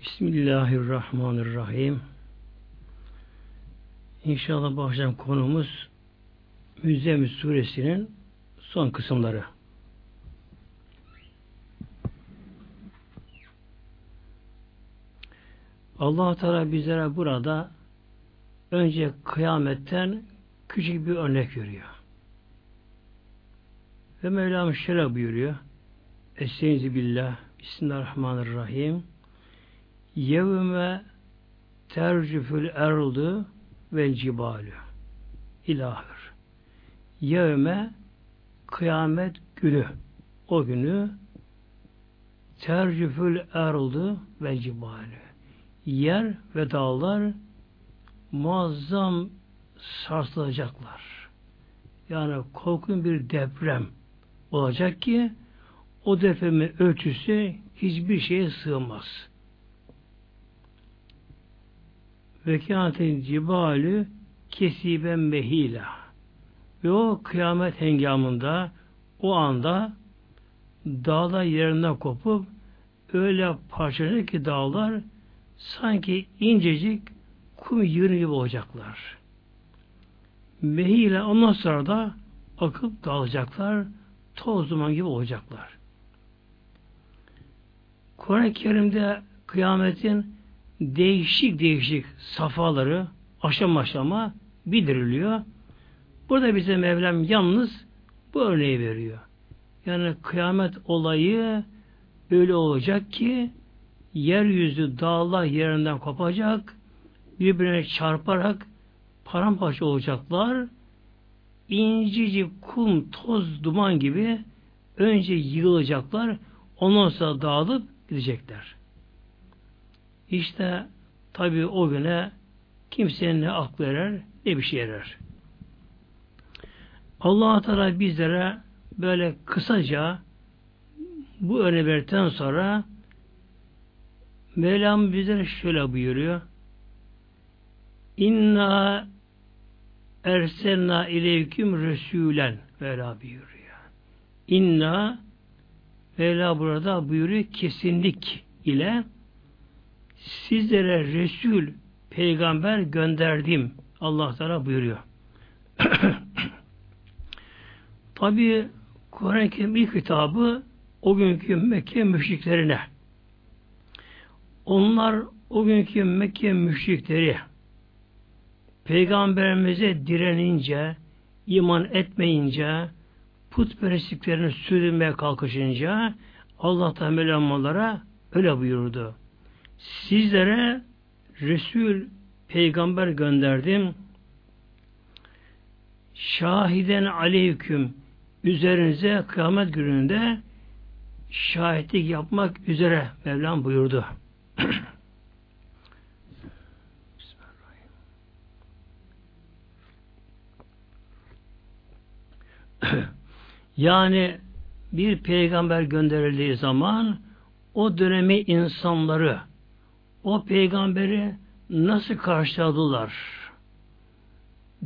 Bismillahirrahmanirrahim. İnşallah bu akşam konumuz Müzzemmil suresinin son kısımları. allah Teala bizlere burada önce kıyametten küçük bir örnek veriyor. Ve Mevlam şöyle buyuruyor. Estaizu billah. Bismillahirrahmanirrahim. Yevme tercüfül erdu ve cibalü. İlahır. Yevme kıyamet günü. O günü tercüfül erdu ve cibalü. Yer ve dağlar muazzam sarsılacaklar. Yani korkun bir deprem olacak ki o depremin ölçüsü hiçbir şeye sığmaz. Ve kânetin cibalü kesiben mehila. Ve o kıyamet hengamında o anda dağlar yerinden kopup öyle parçalanır ki dağlar sanki incecik kum yığını gibi olacaklar. Mehile ondan sonra da akıp dağılacaklar, toz duman gibi olacaklar. Kur'an-ı Kerim'de kıyametin değişik değişik safhaları aşama aşama bildiriliyor. Burada bize Mevlam yalnız bu örneği veriyor. Yani kıyamet olayı öyle olacak ki yeryüzü dağlar yerinden kopacak, birbirine çarparak paramparça olacaklar. İncicik kum, toz, duman gibi önce yığılacaklar, ondan sonra dağılıp gidecekler. İşte tabi o güne kimsenin ne aklı erer ne bir şey erer. allah Teala bizlere böyle kısaca bu örneği verdikten sonra Mevlam bizlere şöyle buyuruyor. İnna erselna ileyküm resülen Mevla buyuruyor. İnna Mevla burada buyuruyor kesinlik ile sizlere Resul peygamber gönderdim. Allah Teala buyuruyor. Tabi Kur'an-ı Kerim ilk kitabı o günkü Mekke müşriklerine. Onlar o günkü Mekke müşrikleri peygamberimize direnince, iman etmeyince, putperestliklerini sürdürmeye kalkışınca Allah Teala öyle buyurdu. Sizlere Resul peygamber gönderdim. Şahiden aleyküm üzerinize kıyamet gününde şahitlik yapmak üzere Mevlam buyurdu. yani bir peygamber gönderildiği zaman o dönemi insanları o peygamberi nasıl karşıladılar?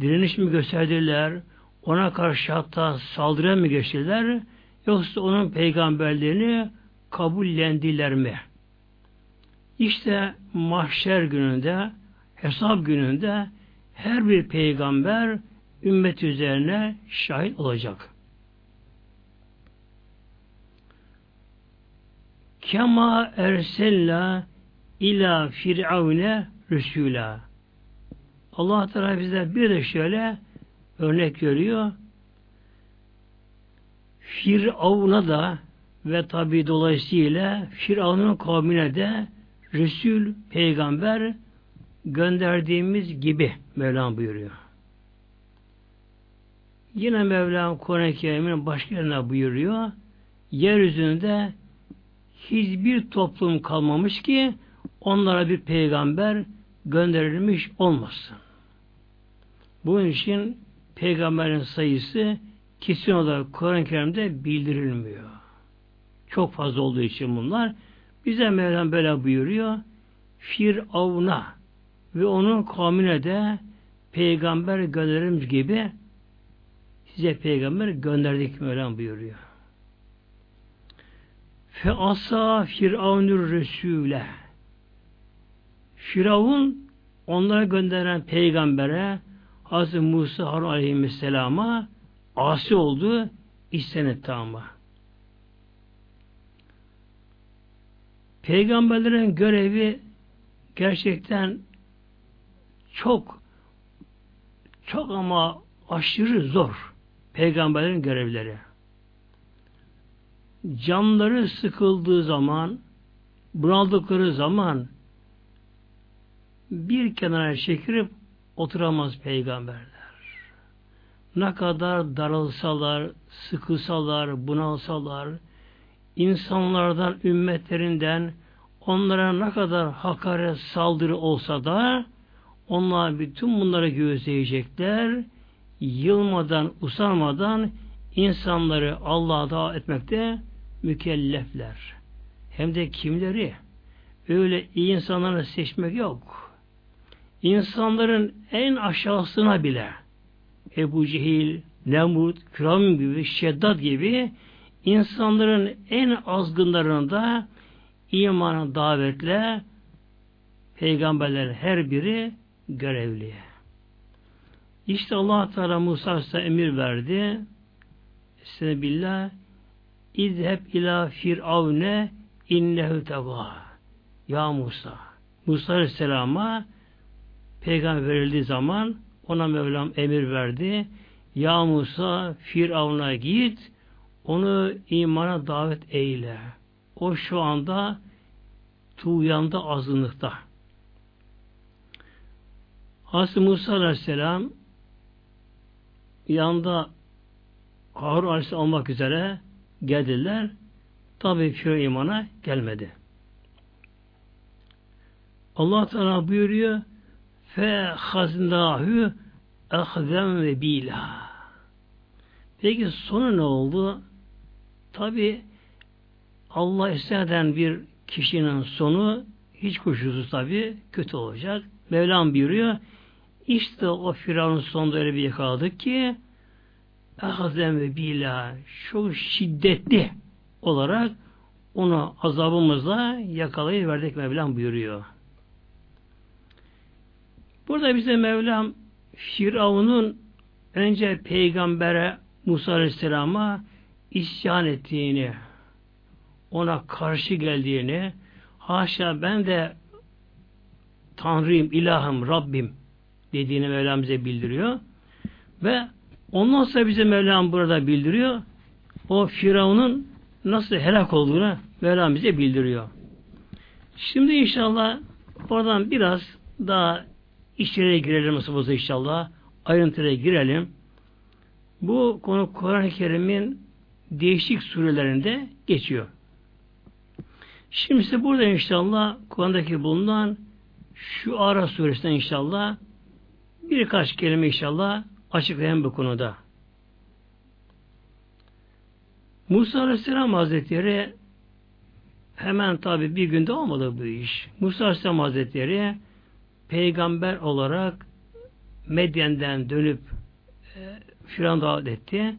Direniş mi gösterdiler? Ona karşı hatta saldırıya mı geçtiler? Yoksa onun peygamberliğini kabullendiler mi? İşte mahşer gününde, hesap gününde her bir peygamber ümmet üzerine şahit olacak. Kema ersella ila firavune rüsûlâ. Allah Teala bize bir de şöyle örnek görüyor. Firavun'a da ve tabi dolayısıyla Firavun'un kavmine de Resul, peygamber gönderdiğimiz gibi Mevlam buyuruyor. Yine Mevlam Kur'an-ı Kerim'in başka yerine buyuruyor. Yeryüzünde hiçbir toplum kalmamış ki onlara bir peygamber gönderilmiş olmasın. Bunun için peygamberin sayısı kesin olarak Kur'an-ı Kerim'de bildirilmiyor. Çok fazla olduğu için bunlar. Bize Mevlam böyle buyuruyor. Firavun'a ve onun kavmine de peygamber gönderimiz gibi size peygamber gönderdik Mevlam buyuruyor. Fe asa firavunur resule Firavun onlara gönderen peygambere Hazreti Musa Harun Aleyhisselam'a asi oldu, isyan etti ama. Peygamberlerin görevi gerçekten çok çok ama aşırı zor. Peygamberlerin görevleri. Canları sıkıldığı zaman, bunaldıkları zaman bir kenara çekirip oturamaz peygamberler. Ne kadar daralsalar, sıkılsalar, bunalsalar, insanlardan, ümmetlerinden onlara ne kadar hakaret, saldırı olsa da onlar bütün bunları gözleyecekler. Yılmadan, usanmadan insanları Allah'a davet etmekte mükellefler. Hem de kimleri? Öyle iyi insanları seçmek yok. İnsanların en aşağısına bile Ebu Cehil, Nemrut, Firavun gibi, Şeddat gibi insanların en azgınlarında imanın davetle peygamberlerin her biri görevli. İşte Allah Teala Musa emir verdi. Estağfirullah billah İzheb ila firavne innehu tega. Ya Musa. Musa Aleyhisselam'a peygamber verildiği zaman ona Mevlam emir verdi. Ya Musa Firavun'a git onu imana davet eyle. O şu anda tuğyanda azınlıkta. Hazreti Musa Aleyhisselam yanında Harun Aleyhisselam olmak üzere geldiler. Tabi Firavun imana gelmedi. Allah Teala buyuruyor fe haznâhü ehzem ve bila. Peki sonu ne oldu? Tabi Allah isteden bir kişinin sonu hiç kuşkusuz tabi kötü olacak. Mevlam buyuruyor. İşte o Firavun sonunda öyle bir yakaladık ki ehzem ve bila çok şiddetli olarak onu azabımızla yakalayıverdik Mevlam buyuruyor. Burada bize Mevlam Firavun'un önce peygambere Musa Aleyhisselam'a isyan ettiğini, ona karşı geldiğini, haşa ben de Tanrıyım, ilahım, Rabbim dediğini Mevlam bize bildiriyor. Ve ondan sonra bize Mevlam burada bildiriyor. O Firavun'un nasıl helak olduğunu Mevlam bize bildiriyor. Şimdi inşallah oradan biraz daha içeriye girelim nasıl inşallah. Ayrıntıya girelim. Bu konu Kur'an-ı Kerim'in değişik surelerinde geçiyor. Şimdi ise burada inşallah Kur'an'daki bulunan şu Ara suresinden inşallah birkaç kelime inşallah açıklayan bu konuda. Musa Aleyhisselam Hazretleri hemen tabi bir günde olmadı bu iş. Musa Aleyhisselam Hazretleri peygamber olarak Medyen'den dönüp e, Firavun davet etti.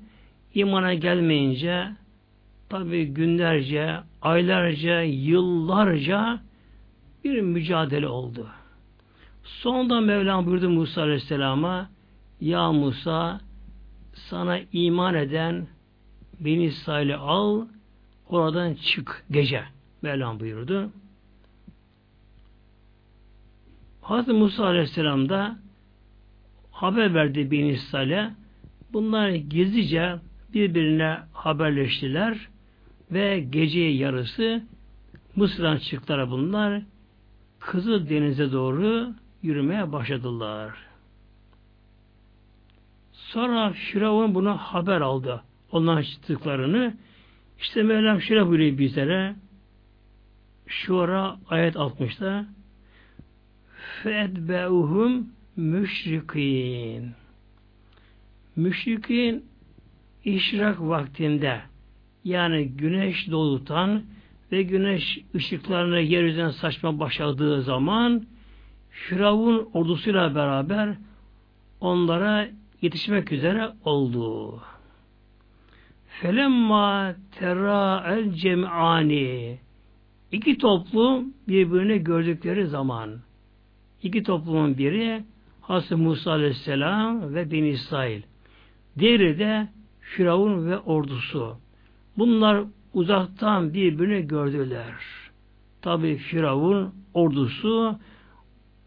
İmana gelmeyince tabi günlerce, aylarca, yıllarca bir mücadele oldu. Sonunda Mevlam buyurdu Musa Aleyhisselam'a Ya Musa sana iman eden beni İsrail'i al oradan çık gece Mevlam buyurdu. Hazreti Musa Aleyhisselam da haber verdi bin İsrail'e. Bunlar gizlice birbirine haberleştiler ve gece yarısı Mısır'dan çıktılar bunlar. Kızıl Deniz'e doğru yürümeye başladılar. Sonra Firavun buna haber aldı. Ondan çıktıklarını. İşte Mevlam şöyle buyuruyor bizlere. Şu ara ayet 60'da fedbeuhum müşrikin. Müşrikin işrak vaktinde yani güneş doğutan ve güneş ışıklarını yeryüzüne saçma başladığı zaman Firavun ordusuyla beraber onlara yetişmek üzere oldu. Felemma terra el cem'ani iki toplum birbirini gördükleri zaman iki toplumun biri Hazreti Musa Aleyhisselam ve Beni İsrail. Diğeri de Firavun ve ordusu. Bunlar uzaktan birbirini gördüler. Tabi Firavun ordusu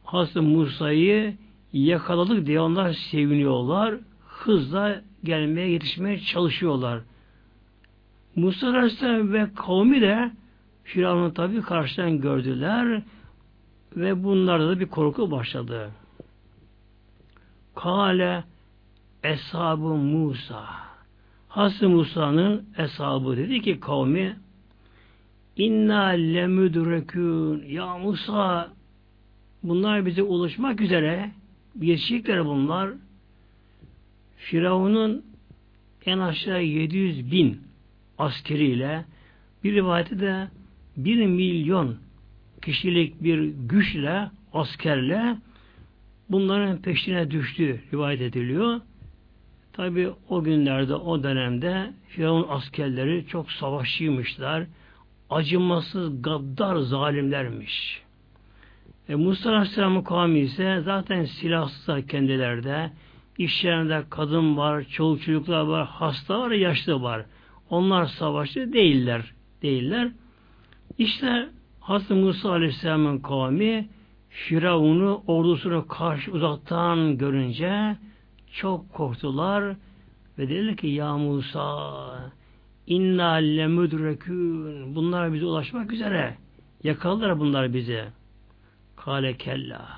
Hazreti Musa'yı yakaladık diye onlar seviniyorlar. Hızla gelmeye yetişmeye çalışıyorlar. Musa Aleyhisselam ve kavmi de Firavun'u tabi karşıdan gördüler ve bunlarda da bir korku başladı. Kale Eshab-ı Musa Hazreti Musa'nın eshabı dedi ki kavmi İnna lemüdrekün Ya Musa bunlar bize ulaşmak üzere yetişecekler bunlar. Firavun'un en aşağı 700 bin askeriyle bir rivayeti de 1 milyon kişilik bir güçle, askerle bunların peşine düştü rivayet ediliyor. Tabi o günlerde, o dönemde Firavun askerleri çok savaşçıymışlar. Acımasız, gaddar zalimlermiş. E, Musa Aleyhisselam'ın kavmi ise zaten silahsız kendilerde. İşlerinde kadın var, çoluk çocuklar var, hasta var, yaşlı var. Onlar savaşçı değiller. Değiller. İşte Hazreti Musa Aleyhisselam'ın kavmi Firavun'u ordusunu karşı uzaktan görünce çok korktular ve dediler ki ya Musa inna lemüdrekün bunlar bize ulaşmak üzere. Yakaladılar bunlar bize kale kella.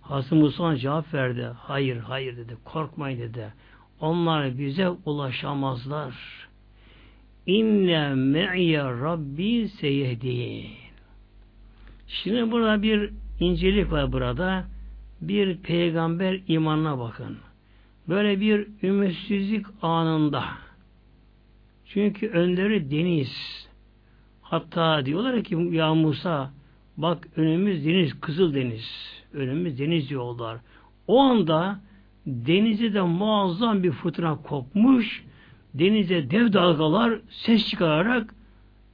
Hazreti Musa cevap verdi. Hayır hayır dedi. Korkmayın dedi. Onlar bize ulaşamazlar inne me'ye rabbi seyehdin şimdi burada bir incelik var burada bir peygamber imanına bakın. Böyle bir ümitsizlik anında. Çünkü önleri deniz. Hatta diyorlar ki ya Musa bak önümüz deniz, kızıl deniz. Önümüz deniz diyorlar. O anda denize de muazzam bir fırtına kopmuş. Denize dev dalgalar ses çıkararak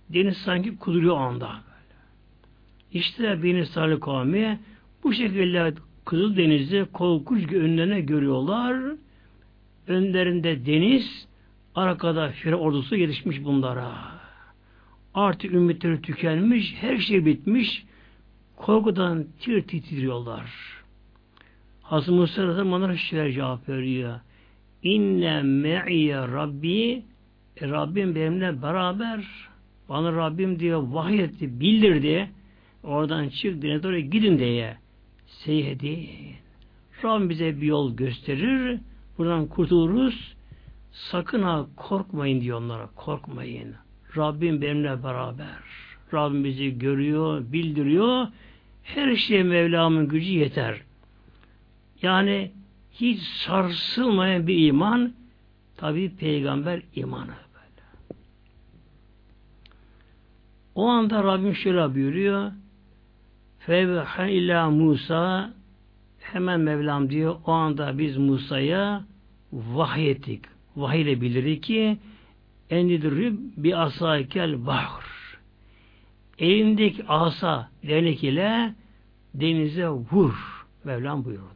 deniz sanki kuduruyor anda. İşte Beni Salih kavmi bu şekilde Kızıldeniz'i korkunç önlerine görüyorlar. Önlerinde deniz, arkada Fire ordusu gelişmiş bunlara. Artık ümitleri tükenmiş, her şey bitmiş. Korkudan tir titriyorlar. Hazreti Musa zamanlar şöyle cevap veriyor. İnne me'ye Rabbi e, Rabbim benimle beraber bana Rabbim diyor vahiy etti, bildirdi. Oradan çık denize doğru gidin diye seyyedin. Rabbim bize bir yol gösterir. Buradan kurtuluruz. Sakın ha korkmayın diyor onlara. Korkmayın. Rabbim benimle beraber. Rabbim bizi görüyor, bildiriyor. Her şeye Mevlam'ın gücü yeter. Yani hiç sarsılmayan bir iman tabi peygamber imanı böyle. O anda Rabbim şöyle buyuruyor Fevhan illa Musa hemen Mevlam diyor o anda biz Musa'ya vahiy ettik. Vahiy ile bildirir ki enidrib bir asaykel bahr. Elindeki asa dernek ile denize vur. Mevlam buyurdu.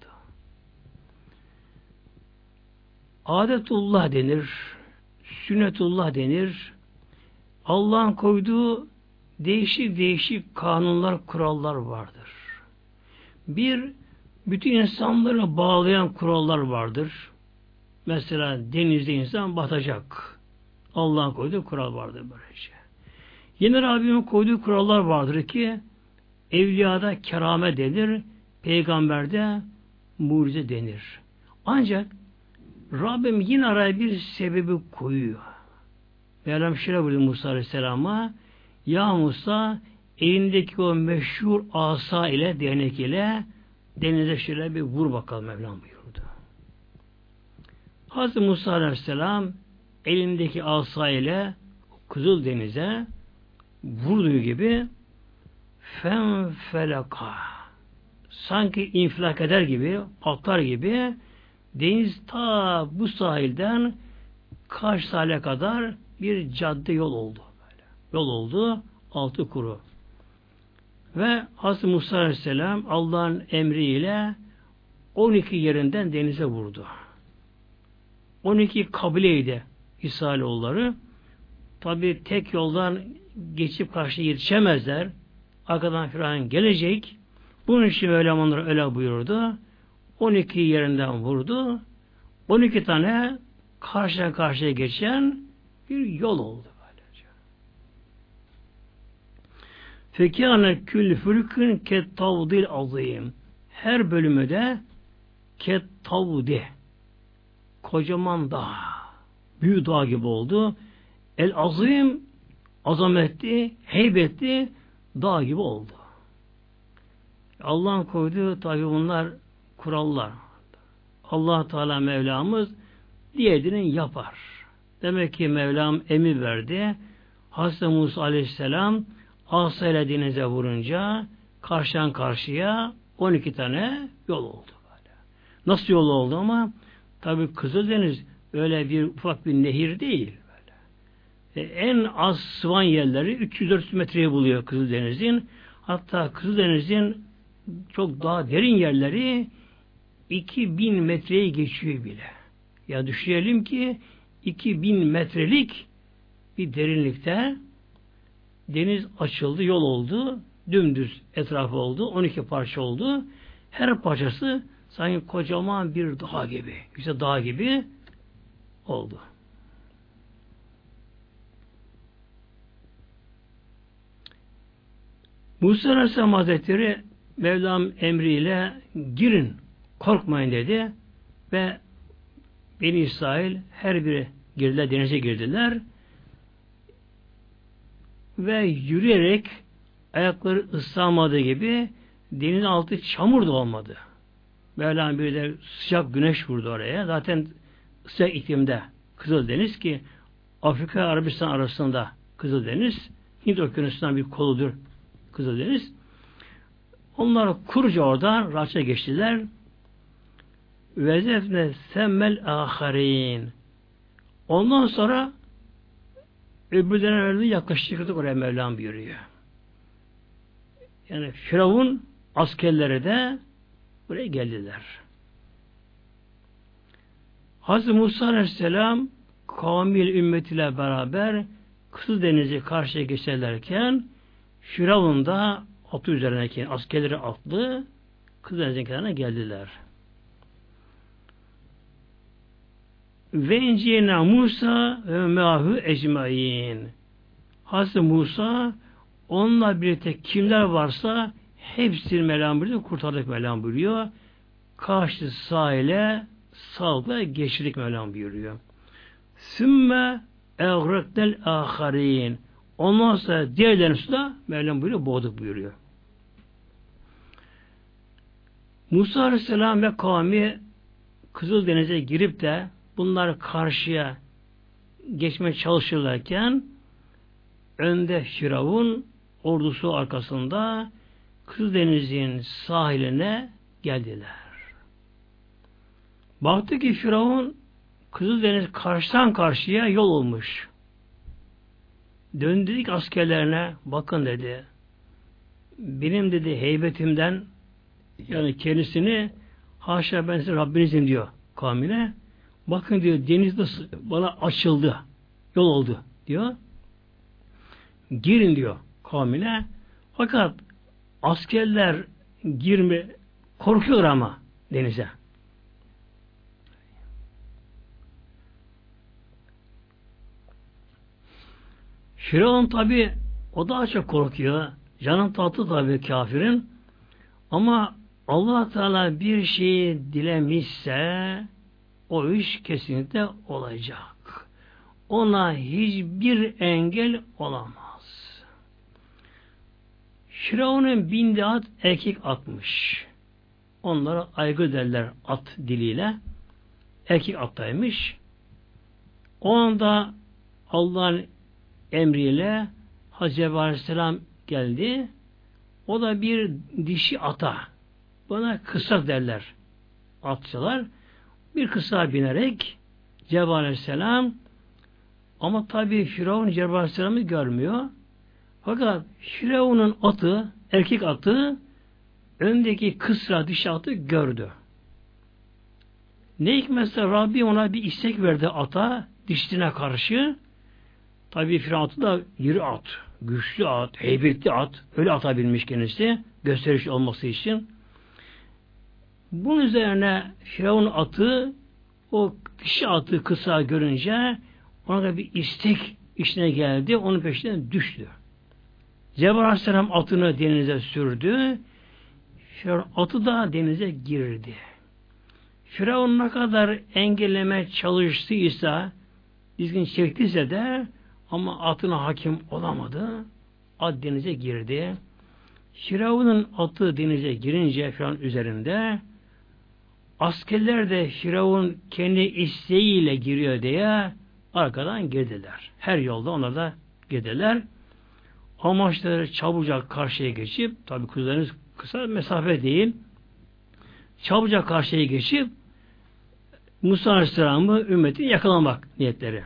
Adetullah denir. Sünnetullah denir. Allah'ın koyduğu değişik değişik kanunlar, kurallar vardır. Bir, bütün insanları bağlayan kurallar vardır. Mesela denizde insan batacak. Allah'ın koyduğu kural vardır böylece. Yine Rabbimin koyduğu kurallar vardır ki evliyada kerame denir, peygamberde mucize denir. Ancak Rabbim yine araya bir sebebi koyuyor. Mevlam şöyle buyuruyor Musa Aleyhisselam'a ya Musa elindeki o meşhur asa ile değnek ile denize şöyle bir vur bakalım Mevlam buyurdu. Hazreti Musa Aleyhisselam elindeki asa ile Kızıl Denize vurduğu gibi fen felaka sanki infilak eder gibi patlar gibi deniz ta bu sahilden karşı sahile kadar bir cadde yol oldu yol oldu. Altı kuru. Ve Hazreti Musa Aleyhisselam Allah'ın emriyle 12 yerinden denize vurdu. 12 kabileydi İsrailoğulları. Tabi tek yoldan geçip karşıya yetişemezler. Arkadan Firavun gelecek. Bunun için Mevlam onları öyle buyurdu. 12 yerinden vurdu. 12 tane karşıya karşıya geçen bir yol oldu. Fekâne kül fülkün kettavdil azîm. Her bölümü de kettavdi. Kocaman dağ. Büyük dağ gibi oldu. El azim azametli, heybetli dağ gibi oldu. Allah'ın koyduğu tabi bunlar kurallar. Allah Teala Mevlamız diğerini yapar. Demek ki Mevlam emir verdi. Hazreti Musa Aleyhisselam Asa ile denize vurunca karşıdan karşıya 12 tane yol oldu. Nasıl yol oldu ama tabi Kızıldeniz öyle bir ufak bir nehir değil. E, en az sıvan yerleri 300-400 metreye buluyor Kızıldeniz'in. Hatta Kızıldeniz'in çok daha derin yerleri 2000 metreye geçiyor bile. Ya düşünelim ki 2000 metrelik bir derinlikte deniz açıldı, yol oldu, dümdüz etrafı oldu, 12 parça oldu. Her parçası sanki kocaman bir dağ gibi, yüksek dağ gibi oldu. Musa Aleyhisselam Hazretleri Mevlam emriyle girin, korkmayın dedi ve Beni İsrail her biri girdiler, denize girdiler ve yürüyerek ayakları ıslanmadığı gibi deniz altı çamur da olmadı. Mevlam bir de sıcak güneş vurdu oraya. Zaten sıcak iklimde Kızıldeniz ki Afrika Arabistan arasında Kızıldeniz Hint Okyanusu'ndan bir koludur Kızıldeniz. Onlar kurca oradan rahatça geçtiler. Vezefne semmel aharin. Ondan sonra öbürlerine öyle yaklaştırdık oraya Mevlam buyuruyor. Yani Firavun askerleri de buraya geldiler. Hazreti Musa Aleyhisselam kavmiyle ümmetiyle beraber Kızıldeniz'i karşıya geçerlerken Firavun da atı üzerindeki askerleri atlı Kızıldeniz'in kenarına geldiler. Ve inciyena Musa ve meahu ecmain. Hazreti Musa onunla birlikte kimler varsa hepsini Mevlam buyuruyor, kurtardık Mevlam buyuruyor. Karşı sahile sağlıkla geçirdik Mevlam buyuruyor. Sümme eğreknel aharin. Ondan sonra diğerlerini suda Mevlam buyuruyor, boğduk buyuruyor. Musa Aleyhisselam ve kavmi Kızıldeniz'e girip de bunlar karşıya geçmeye çalışırlarken önde Firavun ordusu arkasında Kızıldeniz'in sahiline geldiler. Baktı ki Firavun Kızıldeniz karşıdan karşıya yol olmuş. Döndük askerlerine bakın dedi. Benim dedi heybetimden yani kendisini haşa ben size Rabbinizim diyor kavmine. Bakın diyor denizde bana açıldı. Yol oldu diyor. Girin diyor kavmine. Fakat askerler girme korkuyor ama denize. Firavun tabi o daha çok korkuyor. Canın tatlı tabi kafirin. Ama allah Teala bir şeyi dilemişse o iş kesinlikle olacak. Ona hiçbir engel olamaz. Firavun'un binde at erkek atmış. Onlara aygı derler at diliyle. Erkek attaymış. O anda Allah'ın emriyle Hazreti Aleyhisselam geldi. O da bir dişi ata. Buna kısa derler. Atçılar bir kısa binerek Cebrail Aleyhisselam ama tabi Firavun Cebrail Aleyhisselam'ı görmüyor. Fakat Firavun'un atı, erkek atı öndeki kısra dişi atı gördü. Ne hikmetse Rabbi ona bir istek verdi ata dişine karşı. Tabi Firavun atı da iri at, güçlü at, heybetli at. Öyle atabilmiş kendisi gösteriş olması için. Bunun üzerine Firavun atı o dişi atı kısa görünce ona bir istek işine geldi. Onun peşinden düştü. Cebrail Aleyhisselam atını denize sürdü. Firavun atı da denize girdi. Firavun ne kadar engelleme çalıştıysa, dizgin çektiyse de ama atına hakim olamadı. At denize girdi. Firavun'un atı denize girince Firavun üzerinde askerler de Firavun kendi isteğiyle giriyor diye arkadan girdiler. Her yolda ona da girdiler. Amaçları çabucak karşıya geçip tabi kuzularınız kısa mesafe değil çabucak karşıya geçip Musa Aleyhisselam'ı ümmetini yakalamak niyetleri.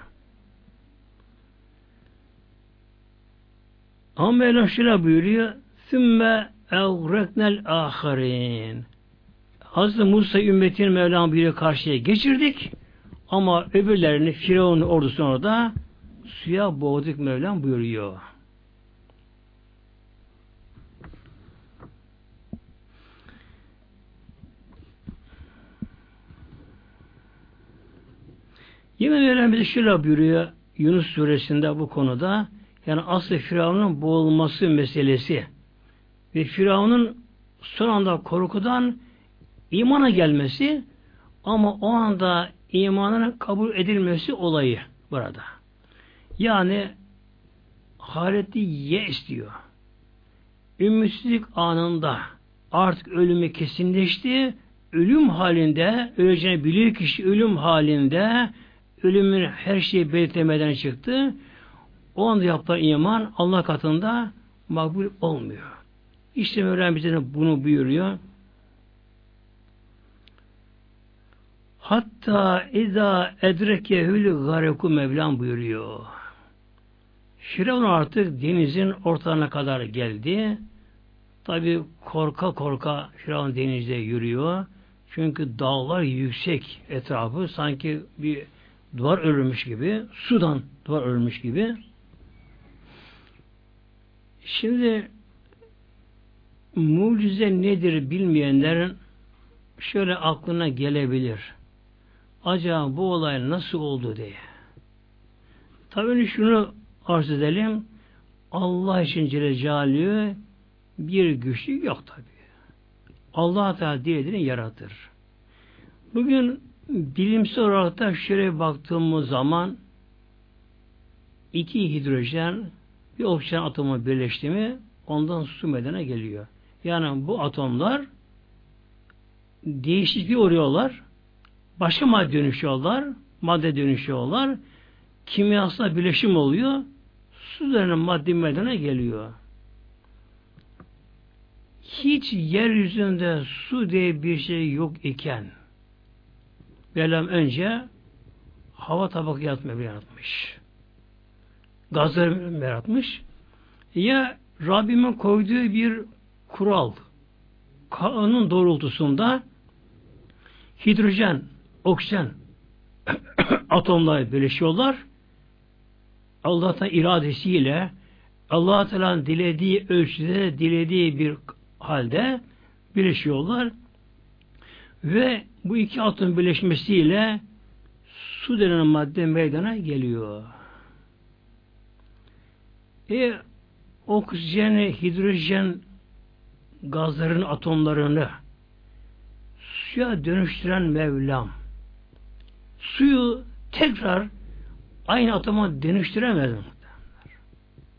Ama Mevlam şöyle buyuruyor Sümme evreknel aharin Hazreti Musa ümmetinin Mevlam buyuruyor karşıya geçirdik. Ama öbürlerini Firavun ordusunu da suya boğduk Mevlam buyuruyor. Yine Mevlam bize şöyle buyuruyor Yunus suresinde bu konuda. Yani aslı Firavun'un boğulması meselesi. Ve Firavun'un son anda korkudan imana gelmesi ama o anda imanının kabul edilmesi olayı burada. Yani haleti ye istiyor. Ümitsizlik anında artık ölümü kesinleşti. Ölüm halinde, öleceğini biliyor kişi ölüm halinde ölümün her şeyi belirtmeden çıktı. O anda yaptığı iman Allah katında makbul olmuyor. İşte Mevlam bize bunu buyuruyor. Hatta ida edrekehül gareku Mevlam buyuruyor. Firavun artık denizin ortalarına kadar geldi. Tabi korka korka Firavun denizde yürüyor. Çünkü dağlar yüksek etrafı sanki bir duvar örülmüş gibi, sudan duvar örülmüş gibi. Şimdi mucize nedir bilmeyenlerin şöyle aklına gelebilir. Acaba bu olay nasıl oldu diye. Tabii şunu arz edelim. Allah için Celle bir güçlü yok tabi. Allah Teala dilediğini yaratır. Bugün bilimsel olarak da şöyle baktığımız zaman iki hidrojen bir oksijen atomu birleşti mi ondan su medene geliyor. Yani bu atomlar değişikliği uğruyorlar. Başka madde dönüşüyorlar. Madde dönüşüyorlar. Kimyasal birleşim oluyor. Su üzerine madde medene geliyor. Hiç yeryüzünde su diye bir şey yok iken Mevlam önce hava tabakı yaratmayı yaratmış. Gazları yaratmış. Ya Rabbimin koyduğu bir kural, kanun doğrultusunda hidrojen, oksijen atomlar birleşiyorlar. Allah'tan iradesiyle Allah Teala'nın dilediği ölçüde, dilediği bir halde birleşiyorlar. Ve bu iki atom birleşmesiyle su denen madde meydana geliyor. E oksijen, hidrojen gazların atomlarını suya dönüştüren Mevlam suyu tekrar aynı atoma dönüştüremez mi?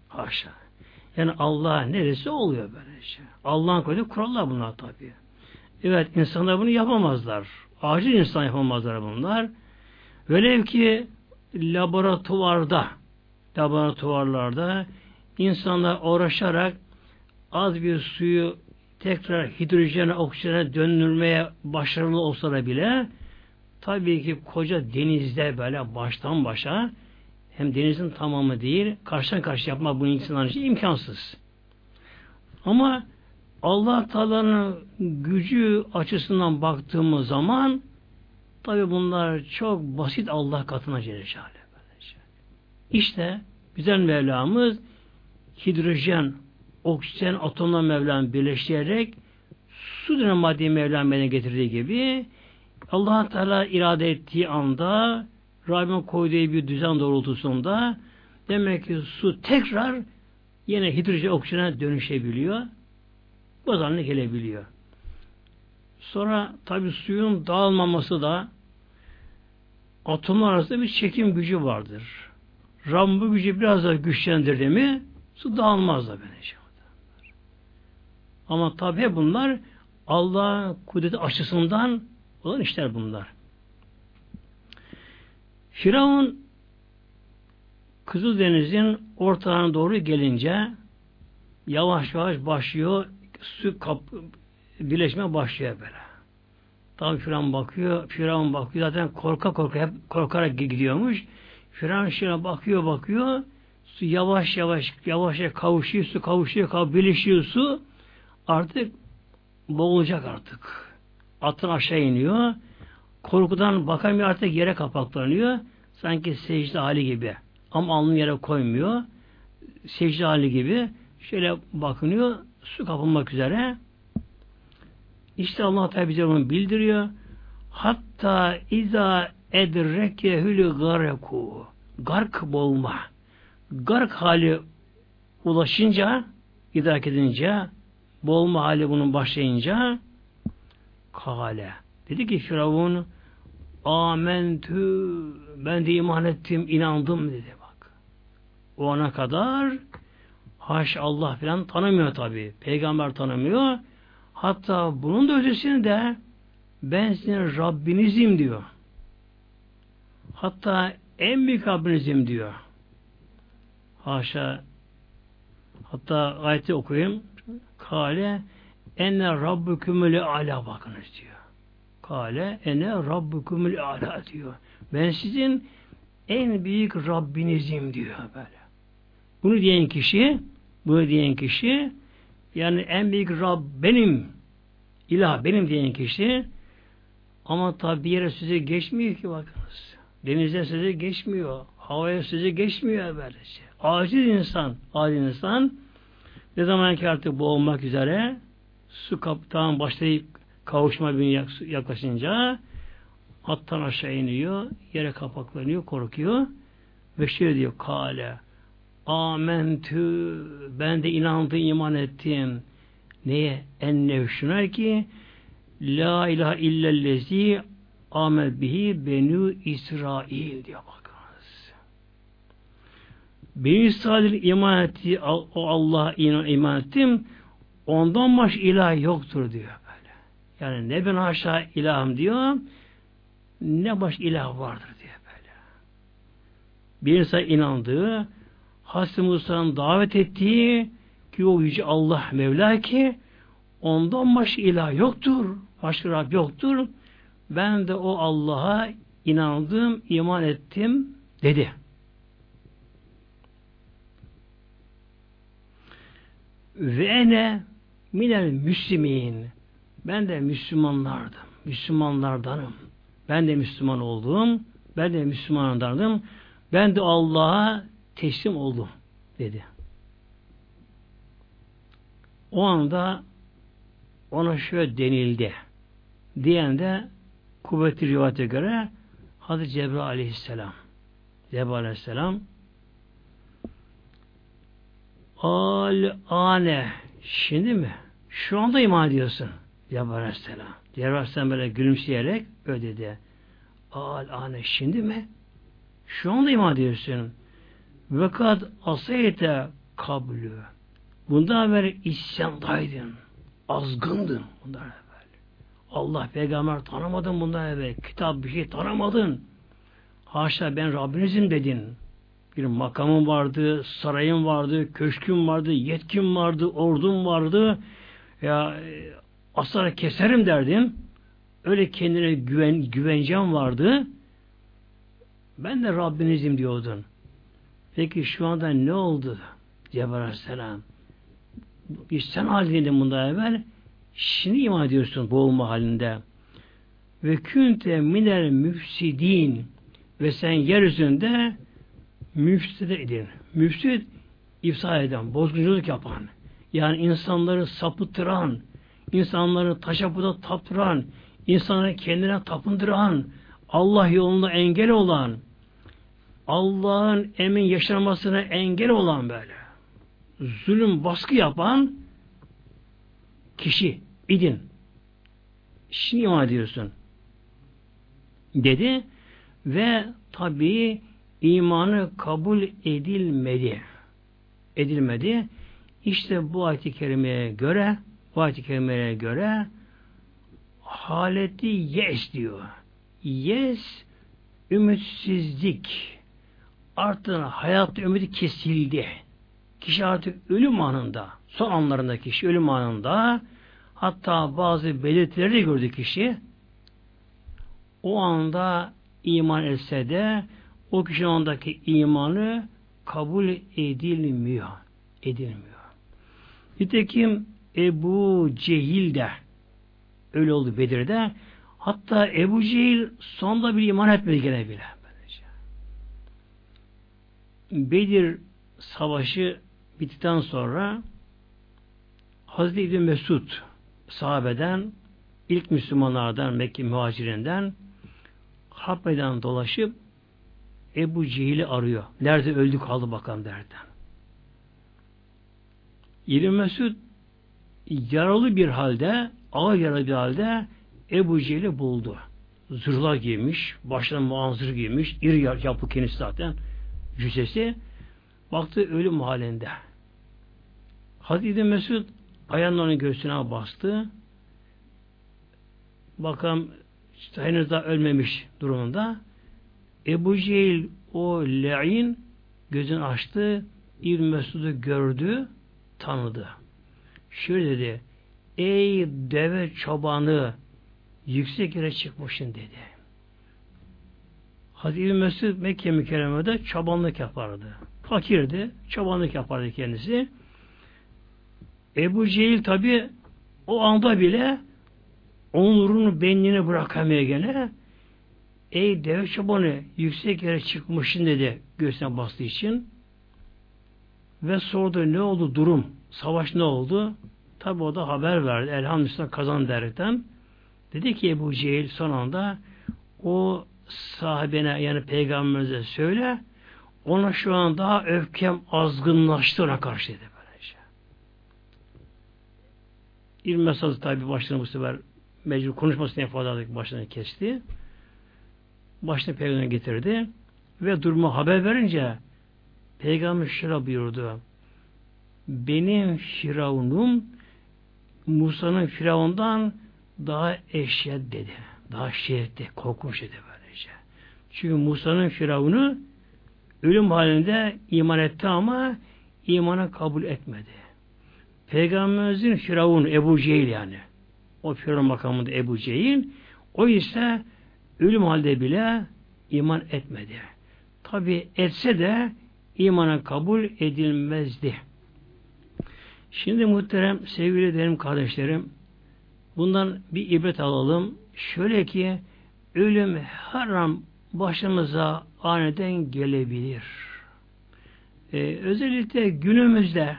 Haşa. Yani Allah neresi oluyor böyle şey. Allah'ın koyduğu kurallar bunlar tabii. Evet insanlar bunu yapamazlar. Acil insan yapamazlar bunlar. Velev ki laboratuvarda laboratuvarlarda insanlar uğraşarak az bir suyu tekrar hidrojene, oksijene döndürmeye başarılı olsa da bile tabii ki koca denizde böyle baştan başa hem denizin tamamı değil, karşıdan karşı yapmak bu insanlar için imkansız. Ama Allah Teala'nın gücü açısından baktığımız zaman tabi bunlar çok basit Allah katına Celle İşte güzel Mevlamız hidrojen, oksijen atomla Mevlam birleştirerek su denen maddeyi Mevlam meydana getirdiği gibi allah Teala irade ettiği anda Rabbim koyduğu bir düzen doğrultusunda demek ki su tekrar yine hidrojen oksijene dönüşebiliyor. Bu haline gelebiliyor. Sonra tabi suyun dağılmaması da atomlar arasında bir çekim gücü vardır. Rabbim bu gücü biraz daha güçlendirdi mi su dağılmaz da böylece. Ama tabi bunlar Allah kudreti açısından olan işler bunlar. Firavun Kızıldeniz'in ortalarına doğru gelince yavaş yavaş başlıyor su kap birleşme başlıyor böyle. Tabi Firavun bakıyor, Firavun bakıyor zaten korka korka hep korkarak gidiyormuş. Firavun şuna bakıyor bakıyor su yavaş yavaş yavaş yavaş kavuşuyor su kavuşuyor, kavuşuyor birleşiyor su artık boğulacak artık. Atın aşağı iniyor. Korkudan bakamıyor artık yere kapaklanıyor. Sanki secde hali gibi. Ama alnını yere koymuyor. Secde hali gibi. Şöyle bakınıyor. Su kapılmak üzere. İşte Allah Teala bize bunu bildiriyor. Hatta iza edrekehül gareku. Gark boğulma. Gark hali ulaşınca, idrak edince, boğulma hali bunun başlayınca kale. Dedi ki Firavun amentü ben de iman ettim, inandım dedi bak. O ana kadar haş Allah filan tanımıyor tabi. Peygamber tanımıyor. Hatta bunun da ötesinde ben sizin Rabbinizim diyor. Hatta en büyük Rabbinizim diyor. Haşa hatta ayeti okuyayım. Kale enne rabbukumul ala bakınız diyor. Kale ene rabbukumul ala diyor. Ben sizin en büyük Rabbinizim diyor böyle. Bunu diyen kişi bunu diyen kişi yani en büyük Rab benim ilah benim diyen kişi ama tabi yere size geçmiyor ki bakınız. Denize size geçmiyor. Havaya size geçmiyor böylece. Aciz insan, aciz insan ne zaman ki artık boğulmak üzere su kaptan başlayıp kavuşma bir yaklaşınca attan aşağı iniyor, yere kapaklanıyor, korkuyor ve şöyle diyor kale amentü ben de inandım, iman ettim. Neye? En şuna ki La ilahe illellezi amet bihi benü İsrail diyor bakınız. Beni İsrail iman etti, o Allah'a iman ettim. Ondan baş ilah yoktur diyor böyle. Yani ne ben aşağı ilahım diyor, ne baş ilah vardır diyor böyle. Bir insan inandığı, Hazreti Musa'nın davet ettiği ki o yüce Allah Mevla ki ondan başka ilah yoktur. Başka Rab yoktur. Ben de o Allah'a inandım, iman ettim dedi. Ve ene minel müslimin. Ben de Müslümanlardım. Müslümanlardanım. Ben de Müslüman oldum. Ben de Müslümanlardanım. Ben de Allah'a teslim oldum dedi. O anda ona şöyle denildi. Diyen de kuvvetli rivayete göre Hazreti Cebrail aleyhisselam Cebrail aleyhisselam Al ane şimdi mi? Şu anda iman ediyorsun. Cebrail aleyhisselam. Cebrail aleyhisselam böyle gülümseyerek öyle dedi. Al ane şimdi mi? Şu anda iman ediyorsun. Ve kad asayete kablü. Bundan evvel isyandaydın. Azgındın. Bundan evvel. Allah peygamber tanımadın bundan evvel. Kitap bir şey tanımadın. Haşa ben Rabbinizim dedin. Bir makamım vardı, sarayım vardı, köşküm vardı, yetkim vardı, ordum vardı. Ya asara keserim derdin. Öyle kendine güven, güvencem vardı. Ben de Rabbinizim diyordun. Peki şu anda ne oldu? Cebrail Aleyhisselam. Biz sen halinde bunda evvel şimdi iman ediyorsun boğulma halinde. Ve künte minel müfsidin ve sen yeryüzünde müfside edin. Müfsid ifsad eden, bozgunculuk yapan, yani insanları sapıttıran, insanları taşa puda taptıran, insanları kendine tapındıran, Allah yolunda engel olan, Allah'ın emin yaşanmasına engel olan böyle, zulüm baskı yapan kişi idin. Şimdi iman ediyorsun. Dedi ve tabii imanı kabul edilmedi. Edilmedi. İşte bu ayet-i kerimeye göre bu ayet-i kerimeye göre haleti yes diyor. Yes ümitsizlik. Artık hayatta ümidi kesildi. Kişi artık ölüm anında, son anlarında kişi ölüm anında hatta bazı belirtileri de gördü kişi. O anda iman etse de o kişinin ondaki imanı kabul edilmiyor. Edilmiyor. Nitekim Ebu Cehil de öyle oldu Bedir'de. Hatta Ebu Cehil sonunda bir iman etmedi gene bile. Bedir savaşı bittikten sonra Hazreti İbni Mesud sahabeden ilk Müslümanlardan Mekke muhacirinden harp dolaşıp Ebu Cehil'i arıyor. Nerede öldü kaldı bakalım derden. İbni Mesud yaralı bir halde, ağır yaralı bir halde Ebu Cehil'i buldu. Zırhlar giymiş, başına muanzır giymiş, iri yapı kendisi zaten cüssesi. Baktı ölüm halinde. Hazreti Mesud ayağını onun göğsüne bastı. Bakalım işte henüz daha ölmemiş durumunda. Ebu Cehil o le'in gözünü açtı. İbn Mesud'u gördü, tanıdı. Şöyle dedi. Ey deve çobanı yüksek yere çıkmışsın dedi. Hazreti Mesud Mekke mükerremede çobanlık yapardı. Fakirdi, çobanlık yapardı kendisi. Ebu Cehil tabi o anda bile onurunu benliğini bırakamıyor gene. Ey deve çobanı yüksek yere çıkmışsın dedi göğsüne bastığı için. Ve sordu ne oldu durum? Savaş ne oldu? Tabi o da haber verdi. Elhamdülillah kazan derken. Dedi ki Ebu Cehil son anda o sahibine yani peygamberimize söyle ona şu an daha öfkem azgınlaştı ona karşı dedi böylece. İlm mesajı tabi başını bu sefer mecbur konuşmasını ifade ederek başını kesti. Başını peygamber getirdi ve durumu haber verince peygamber şöyle buyurdu. Benim firavunum Musa'nın firavundan daha eşyet dedi. Daha şiddetli, korkunç dedi böylece. Çünkü Musa'nın firavunu ölüm halinde iman etti ama imanı kabul etmedi. Peygamberimizin firavun Ebu Cehil yani. O firavun makamında Ebu Cehil o ise ölüm halde bile iman etmedi. Tabi etse de imana kabul edilmezdi. Şimdi muhterem sevgili derim kardeşlerim bundan bir ibret alalım. Şöyle ki ölüm her an başımıza aniden gelebilir. Ee, özellikle günümüzde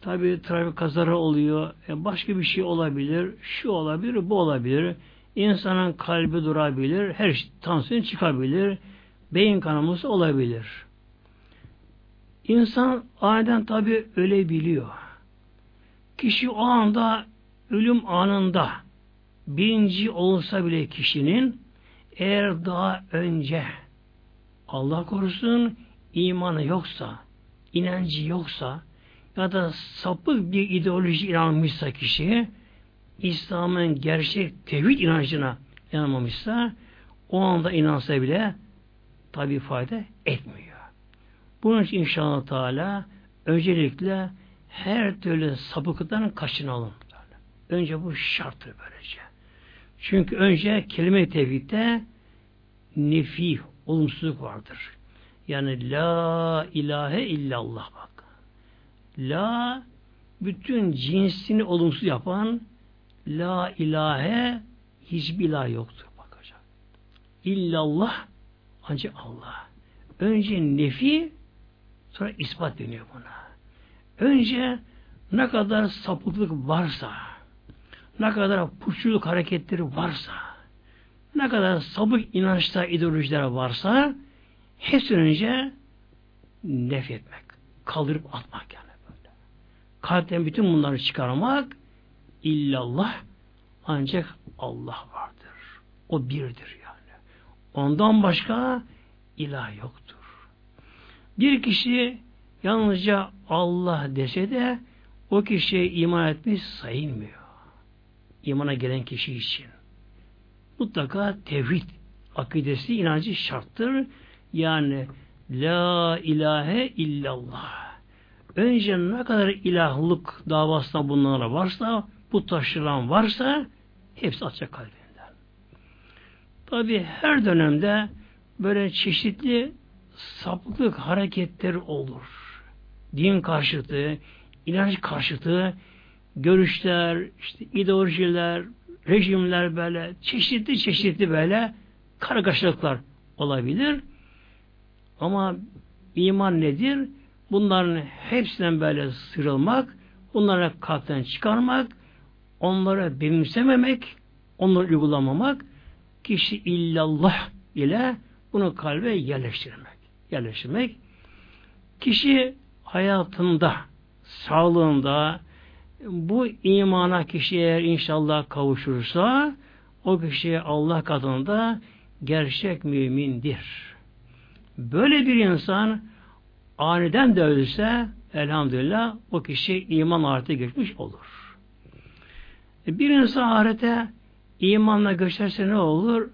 tabi trafik kazaları oluyor. E, başka bir şey olabilir. Şu olabilir, bu olabilir. İnsanın kalbi durabilir. Her şey, tansiyon çıkabilir. Beyin kanaması olabilir. İnsan aniden tabi ölebiliyor. Kişi o anda ölüm anında birinci olsa bile kişinin eğer daha önce Allah korusun imanı yoksa, inancı yoksa ya da sapık bir ideoloji inanmışsa kişi İslam'ın gerçek tevhid inancına inanmamışsa o anda inansa bile tabi fayda etmiyor. Bunun için inşallah Teala öncelikle her türlü sapıklıktan kaçınalım. Önce bu şarttır böylece. Çünkü önce kelime-i tevhidde nefi, olumsuzluk vardır. Yani la ilahe illallah bak. La bütün cinsini olumsuz yapan la ilahe hiçbir ilah yoktur bakacak. İllallah ancak Allah. Önce nefi sonra ispat deniyor buna. Önce ne kadar sapıklık varsa ne kadar puçluluk hareketleri varsa ne kadar sabık inançta ideolojiler varsa hepsi önce nef etmek. Kaldırıp atmak yani böyle. Kalpten bütün bunları çıkarmak illallah ancak Allah vardır. O birdir yani. Ondan başka ilah yoktur. Bir kişi yalnızca Allah dese de o kişiye iman etmiş sayılmıyor. İmana gelen kişi için. Mutlaka tevhid akidesi inancı şarttır. Yani La ilahe illallah. Önce ne kadar ilahlık davasına bunlara varsa, bu taşıran varsa hepsi atacak kalbinden. Tabi her dönemde böyle çeşitli sapıklık hareketleri olur. Din karşıtı, inanç karşıtı, görüşler, işte ideolojiler, rejimler böyle çeşitli çeşitli böyle kargaşalıklar olabilir. Ama iman nedir? Bunların hepsinden böyle sıyrılmak, bunları kalpten çıkarmak, onları benimsememek, onları uygulamamak, kişi illallah ile bunu kalbe yerleştirmek. Yerleştirmek. Kişi hayatında, sağlığında bu imana kişi eğer inşallah kavuşursa o kişi Allah katında gerçek mümindir. Böyle bir insan aniden de ölse elhamdülillah o kişi iman ahirete geçmiş olur. E, bir insan ahirete imanla geçerse ne olur?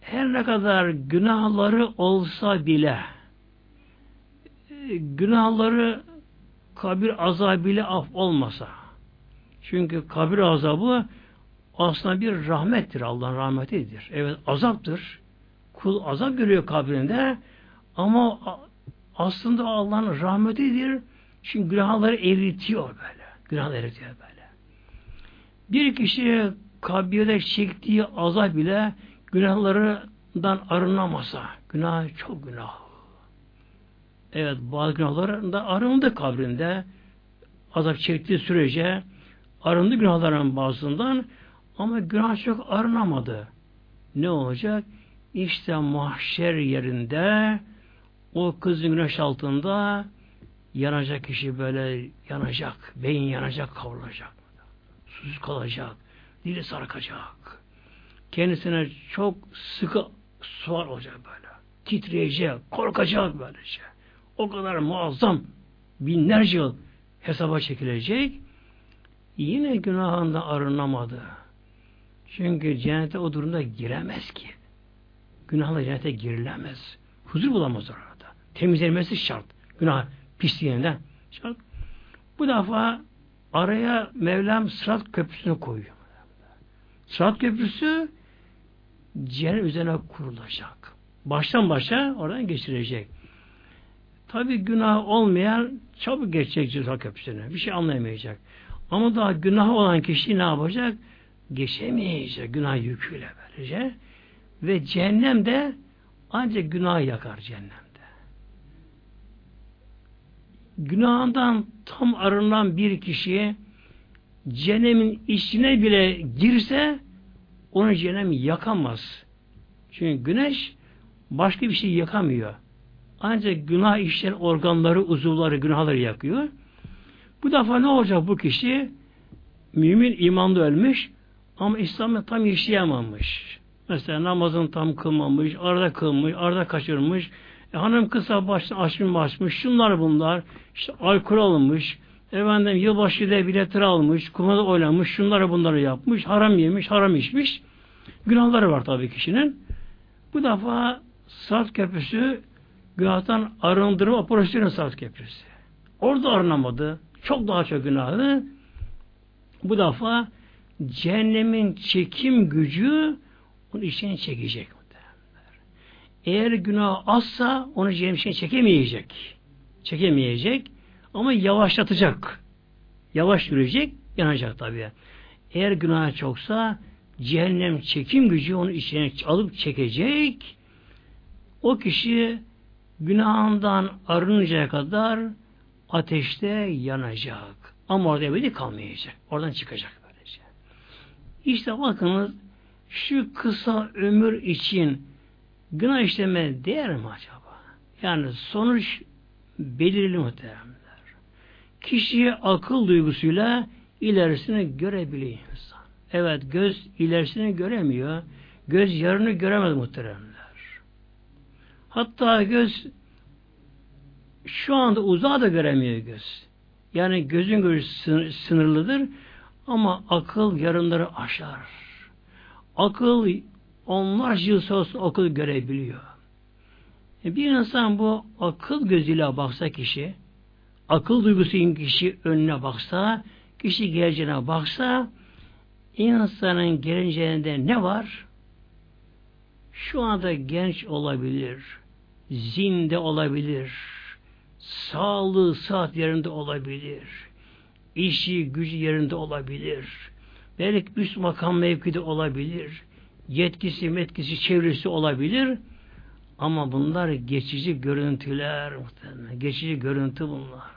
Her ne kadar günahları olsa bile e, günahları kabir azabıyla af olmasa çünkü kabir azabı aslında bir rahmettir. Allah'ın rahmetidir. Evet azaptır. Kul azap görüyor kabrinde ama aslında Allah'ın rahmetidir. Çünkü günahları eritiyor böyle. Günahları eritiyor böyle. Bir kişi kabirde çektiği azap bile günahlarından arınamasa, günah çok günah. Evet, bazı günahlarında arındı kabrinde. Azap çektiği sürece arındı günahların bazından ama günah çok arınamadı. Ne olacak? İşte mahşer yerinde o kızın güneş altında yanacak kişi böyle yanacak. Beyin yanacak, kavrulacak. Susuz kalacak. Dili sarkacak. Kendisine çok sıkı sual olacak böyle. Titreyecek, korkacak böylece. O kadar muazzam binlerce yıl hesaba çekilecek. Yine günahında arınamadı. Çünkü cennete o durumda giremez ki. Günahla cennete girilemez. Huzur bulamaz orada. Temizlenmesi şart. Günah pisliğinden şart. Bu defa araya Mevlam Sırat Köprüsü'nü koyuyor. Sırat Köprüsü cennet üzerine kurulacak. Baştan başa oradan geçirecek. Tabi günah olmayan çabuk geçecek Sırat Köprüsü'ne. Bir şey anlayamayacak. Ama daha günah olan kişi ne yapacak? Geçemeyecek günah yüküyle böylece. Ve cehennem de ancak günah yakar cehennemde. Günahından tam arınan bir kişiye cehennemin içine bile girse onu cehennem yakamaz. Çünkü güneş başka bir şey yakamıyor. Ancak günah işleyen organları, uzuvları, günahları yakıyor. Bu defa ne olacak bu kişi? Mümin imanda ölmüş ama İslam'ı tam yaşayamamış. Mesela namazını tam kılmamış, arada kılmış, arada kaçırmış. E, hanım kısa başını açmış açmış. Şunlar bunlar. İşte alkol alınmış. Efendim yılbaşı da biletleri almış. Kumada oynamış. Şunları bunları yapmış. Haram yemiş, haram içmiş. Günahları var tabii kişinin. Bu defa Sırat Köprüsü günahtan arındırma operasyonu Sırat Köprüsü. Orada arınamadı. Çok daha çok günahı. Bu defa cehennemin çekim gücü onun içine çekecek. Eğer günah azsa onu cehennem çekemeyecek. Çekemeyecek ama yavaşlatacak. Yavaş yürüyecek, yanacak tabii. Eğer günah çoksa cehennem çekim gücü onu içine alıp çekecek. O kişi günahından arınıncaya kadar ateşte yanacak. Ama orada ebedi kalmayacak. Oradan çıkacak böylece. İşte bakınız şu kısa ömür için günah işleme değer mi acaba? Yani sonuç belirli muhteremler. Kişi akıl duygusuyla ilerisini görebiliyor insan. Evet göz ilerisini göremiyor. Göz yarını göremez muhteremler. Hatta göz şu anda uzağa da göremiyor göz. Yani gözün görüşü sınırlıdır ama akıl yarınları aşar. Akıl onlarca yıl sonrası akıl görebiliyor. E bir insan bu akıl gözüyle baksa kişi, akıl duygusu kişi önüne baksa, kişi geleceğine baksa, insanın geleceğinde ne var? Şu anda genç olabilir, zinde olabilir, sağlığı saat yerinde olabilir, işi gücü yerinde olabilir, belki üst makam mevkide olabilir, yetkisi, metkisi, çevresi olabilir. Ama bunlar geçici görüntüler muhtemelen. Geçici görüntü bunlar.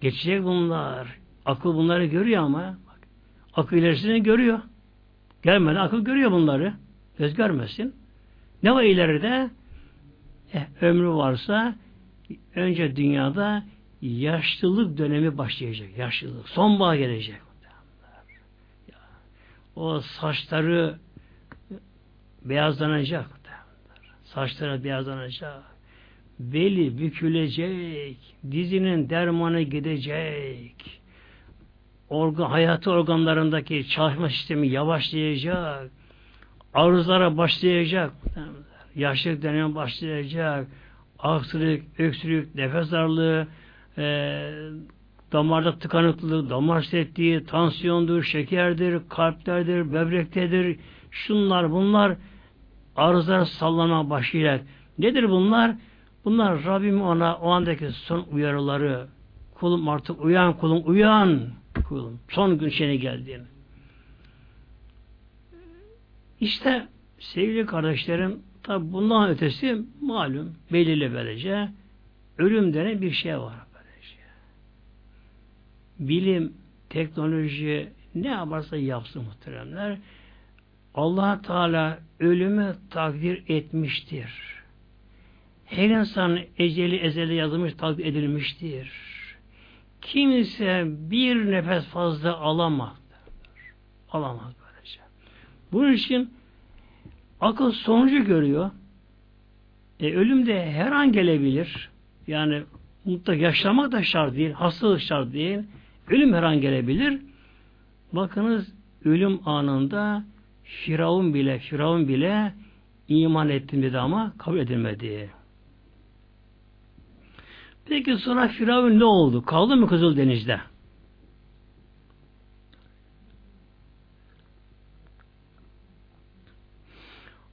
Geçecek bunlar. Akıl bunları görüyor ama bak, akıl ilerisini görüyor. Gelmeden akıl görüyor bunları. Göz görmesin. Ne var ileride? Eh, ömrü varsa önce dünyada yaşlılık dönemi başlayacak. Yaşlılık. Sonbahar gelecek. O saçları beyazlanacak. Saçları beyazlanacak. Beli bükülecek. Dizinin dermanı gidecek. Organ, hayatı organlarındaki çalışma sistemi yavaşlayacak. Arızlara başlayacak. Yaşlık dönemi başlayacak. Aksırık, öksürük, nefes darlığı, e, damarda tıkanıklığı, damar sertliği, tansiyondur, şekerdir, kalplerdir, böbrektedir, şunlar bunlar arızlar sallama başlayacak. Nedir bunlar? Bunlar Rabbim ona o andaki son uyarıları kulum artık uyan kulum uyan kulum. Son gün şeyine geldiğini. İşte sevgili kardeşlerim tabi bundan ötesi malum belirli böylece ölüm denen bir şey var bilim, teknoloji ne yaparsa yapsın muhteremler allah Teala ölümü takdir etmiştir. Her insan eceli ezeli yazılmış, takdir edilmiştir. Kimse bir nefes fazla alamaz. Alamaz böylece. Bunun için akıl sonucu görüyor. E, ölüm de her an gelebilir. Yani mutlaka yaşamak da şart değil, hastalık şart değil. Ölüm her an gelebilir. Bakınız ölüm anında Firavun bile Firavun bile iman ettim dedi ama kabul edilmedi. Peki sonra Firavun ne oldu? Kaldı mı Kızıl Deniz'de?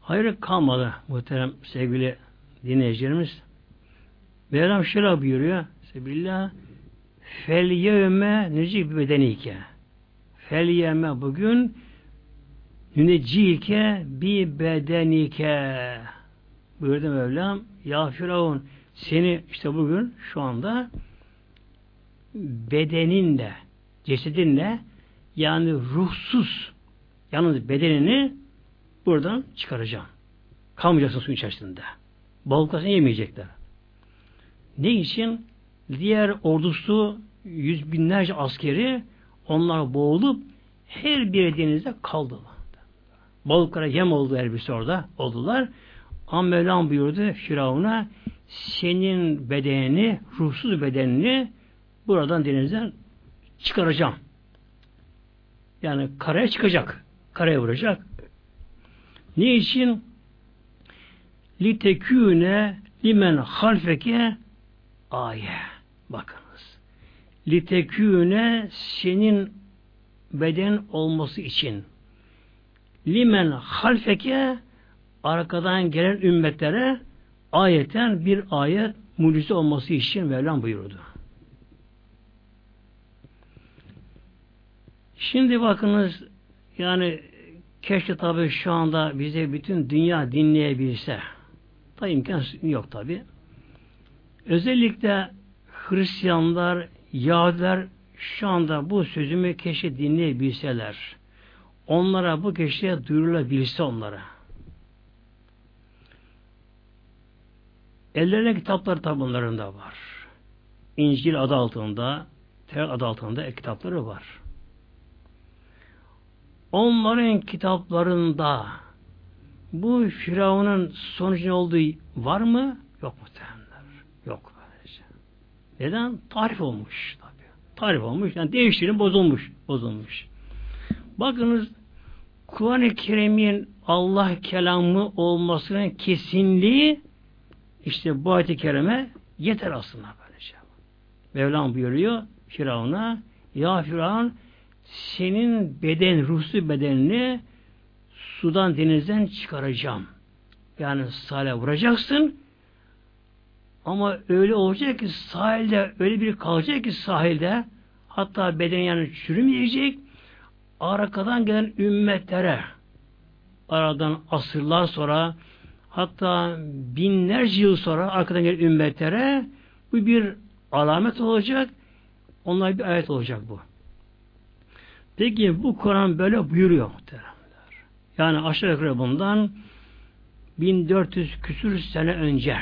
Hayır kalmadı muhterem sevgili dinleyicilerimiz. Mevlam şöyle buyuruyor. Sebillah Fel yevme nücib bedenike. Fel yevme bugün nüneccike bi bedenike. Buyurdu Mevlam. Ya Firavun seni işte bugün şu anda bedeninle, cesedinle yani ruhsuz yalnız bedenini buradan çıkaracağım. Kalmayacaksın suyun içerisinde. Balıklasını yemeyecekler. Ne için? Diğer ordusu yüz binlerce askeri onlar boğulup her bir denizde kaldılar. Balıklara yem oldu her birisi orada oldular. Ama Mevlam buyurdu Firavun'a senin bedenini, ruhsuz bedenini buradan denizden çıkaracağım. Yani karaya çıkacak. Karaya vuracak. Ne için? Litekûne limen halfeke ayet. Bakınız. Litekûne senin beden olması için limen halfeke arkadan gelen ümmetlere ayeten bir ayet mucize olması için Mevlam buyurdu. Şimdi bakınız yani keşke tabi şu anda bize bütün dünya dinleyebilse. Tabi imkan yok tabi. Özellikle Hristiyanlar, Yahudiler şu anda bu sözümü keşke dinleyebilseler. Onlara bu keşke duyurulabilse onlara. Ellerine kitaplar tabunlarında var. İncil adı altında, Tevrat adı altında kitapları var. Onların kitaplarında bu Firavun'un sonucu olduğu var mı? Yok muhtemelenler. Neden? Tarif olmuş tabi. Tarif olmuş. Yani değiştirin bozulmuş. Bozulmuş. Bakınız Kur'an-ı Kerim'in Allah kelamı olmasının kesinliği işte bu ayet-i kerime yeter aslında böylece. Mevlam buyuruyor Firavun'a Ya Firavun senin beden, ruhsu bedenini sudan denizden çıkaracağım. Yani sahile vuracaksın ama öyle olacak ki sahilde öyle bir kalacak ki sahilde hatta beden yani çürümeyecek arkadan gelen ümmetlere aradan asırlar sonra hatta binlerce yıl sonra arkadan gelen ümmetlere bu bir alamet olacak onlar bir ayet olacak bu. Peki bu Kur'an böyle buyuruyor muhteremler. Yani aşağı yukarı bundan 1400 küsür sene önce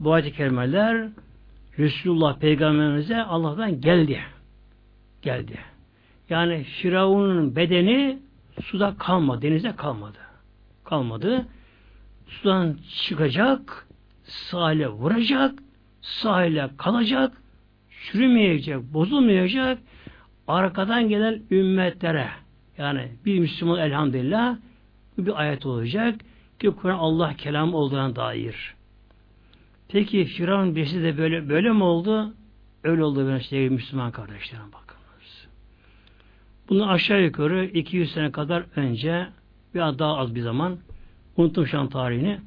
bu ayet-i kerimeler Resulullah Peygamberimize Allah'tan geldi. Geldi. Yani Firavun'un bedeni suda kalmadı, denize kalmadı. Kalmadı. Sudan çıkacak, sahile vuracak, sahile kalacak, çürümeyecek, bozulmayacak, arkadan gelen ümmetlere yani bir Müslüman elhamdülillah bir ayet olacak ki Kur'an Allah kelam olduğuna dair. Peki Firavun birisi de böyle böyle mi oldu? Öyle oldu ben sevgili Müslüman kardeşlerim bakınız. Bunu aşağı yukarı 200 sene kadar önce veya daha az bir zaman unuttum şu an tarihini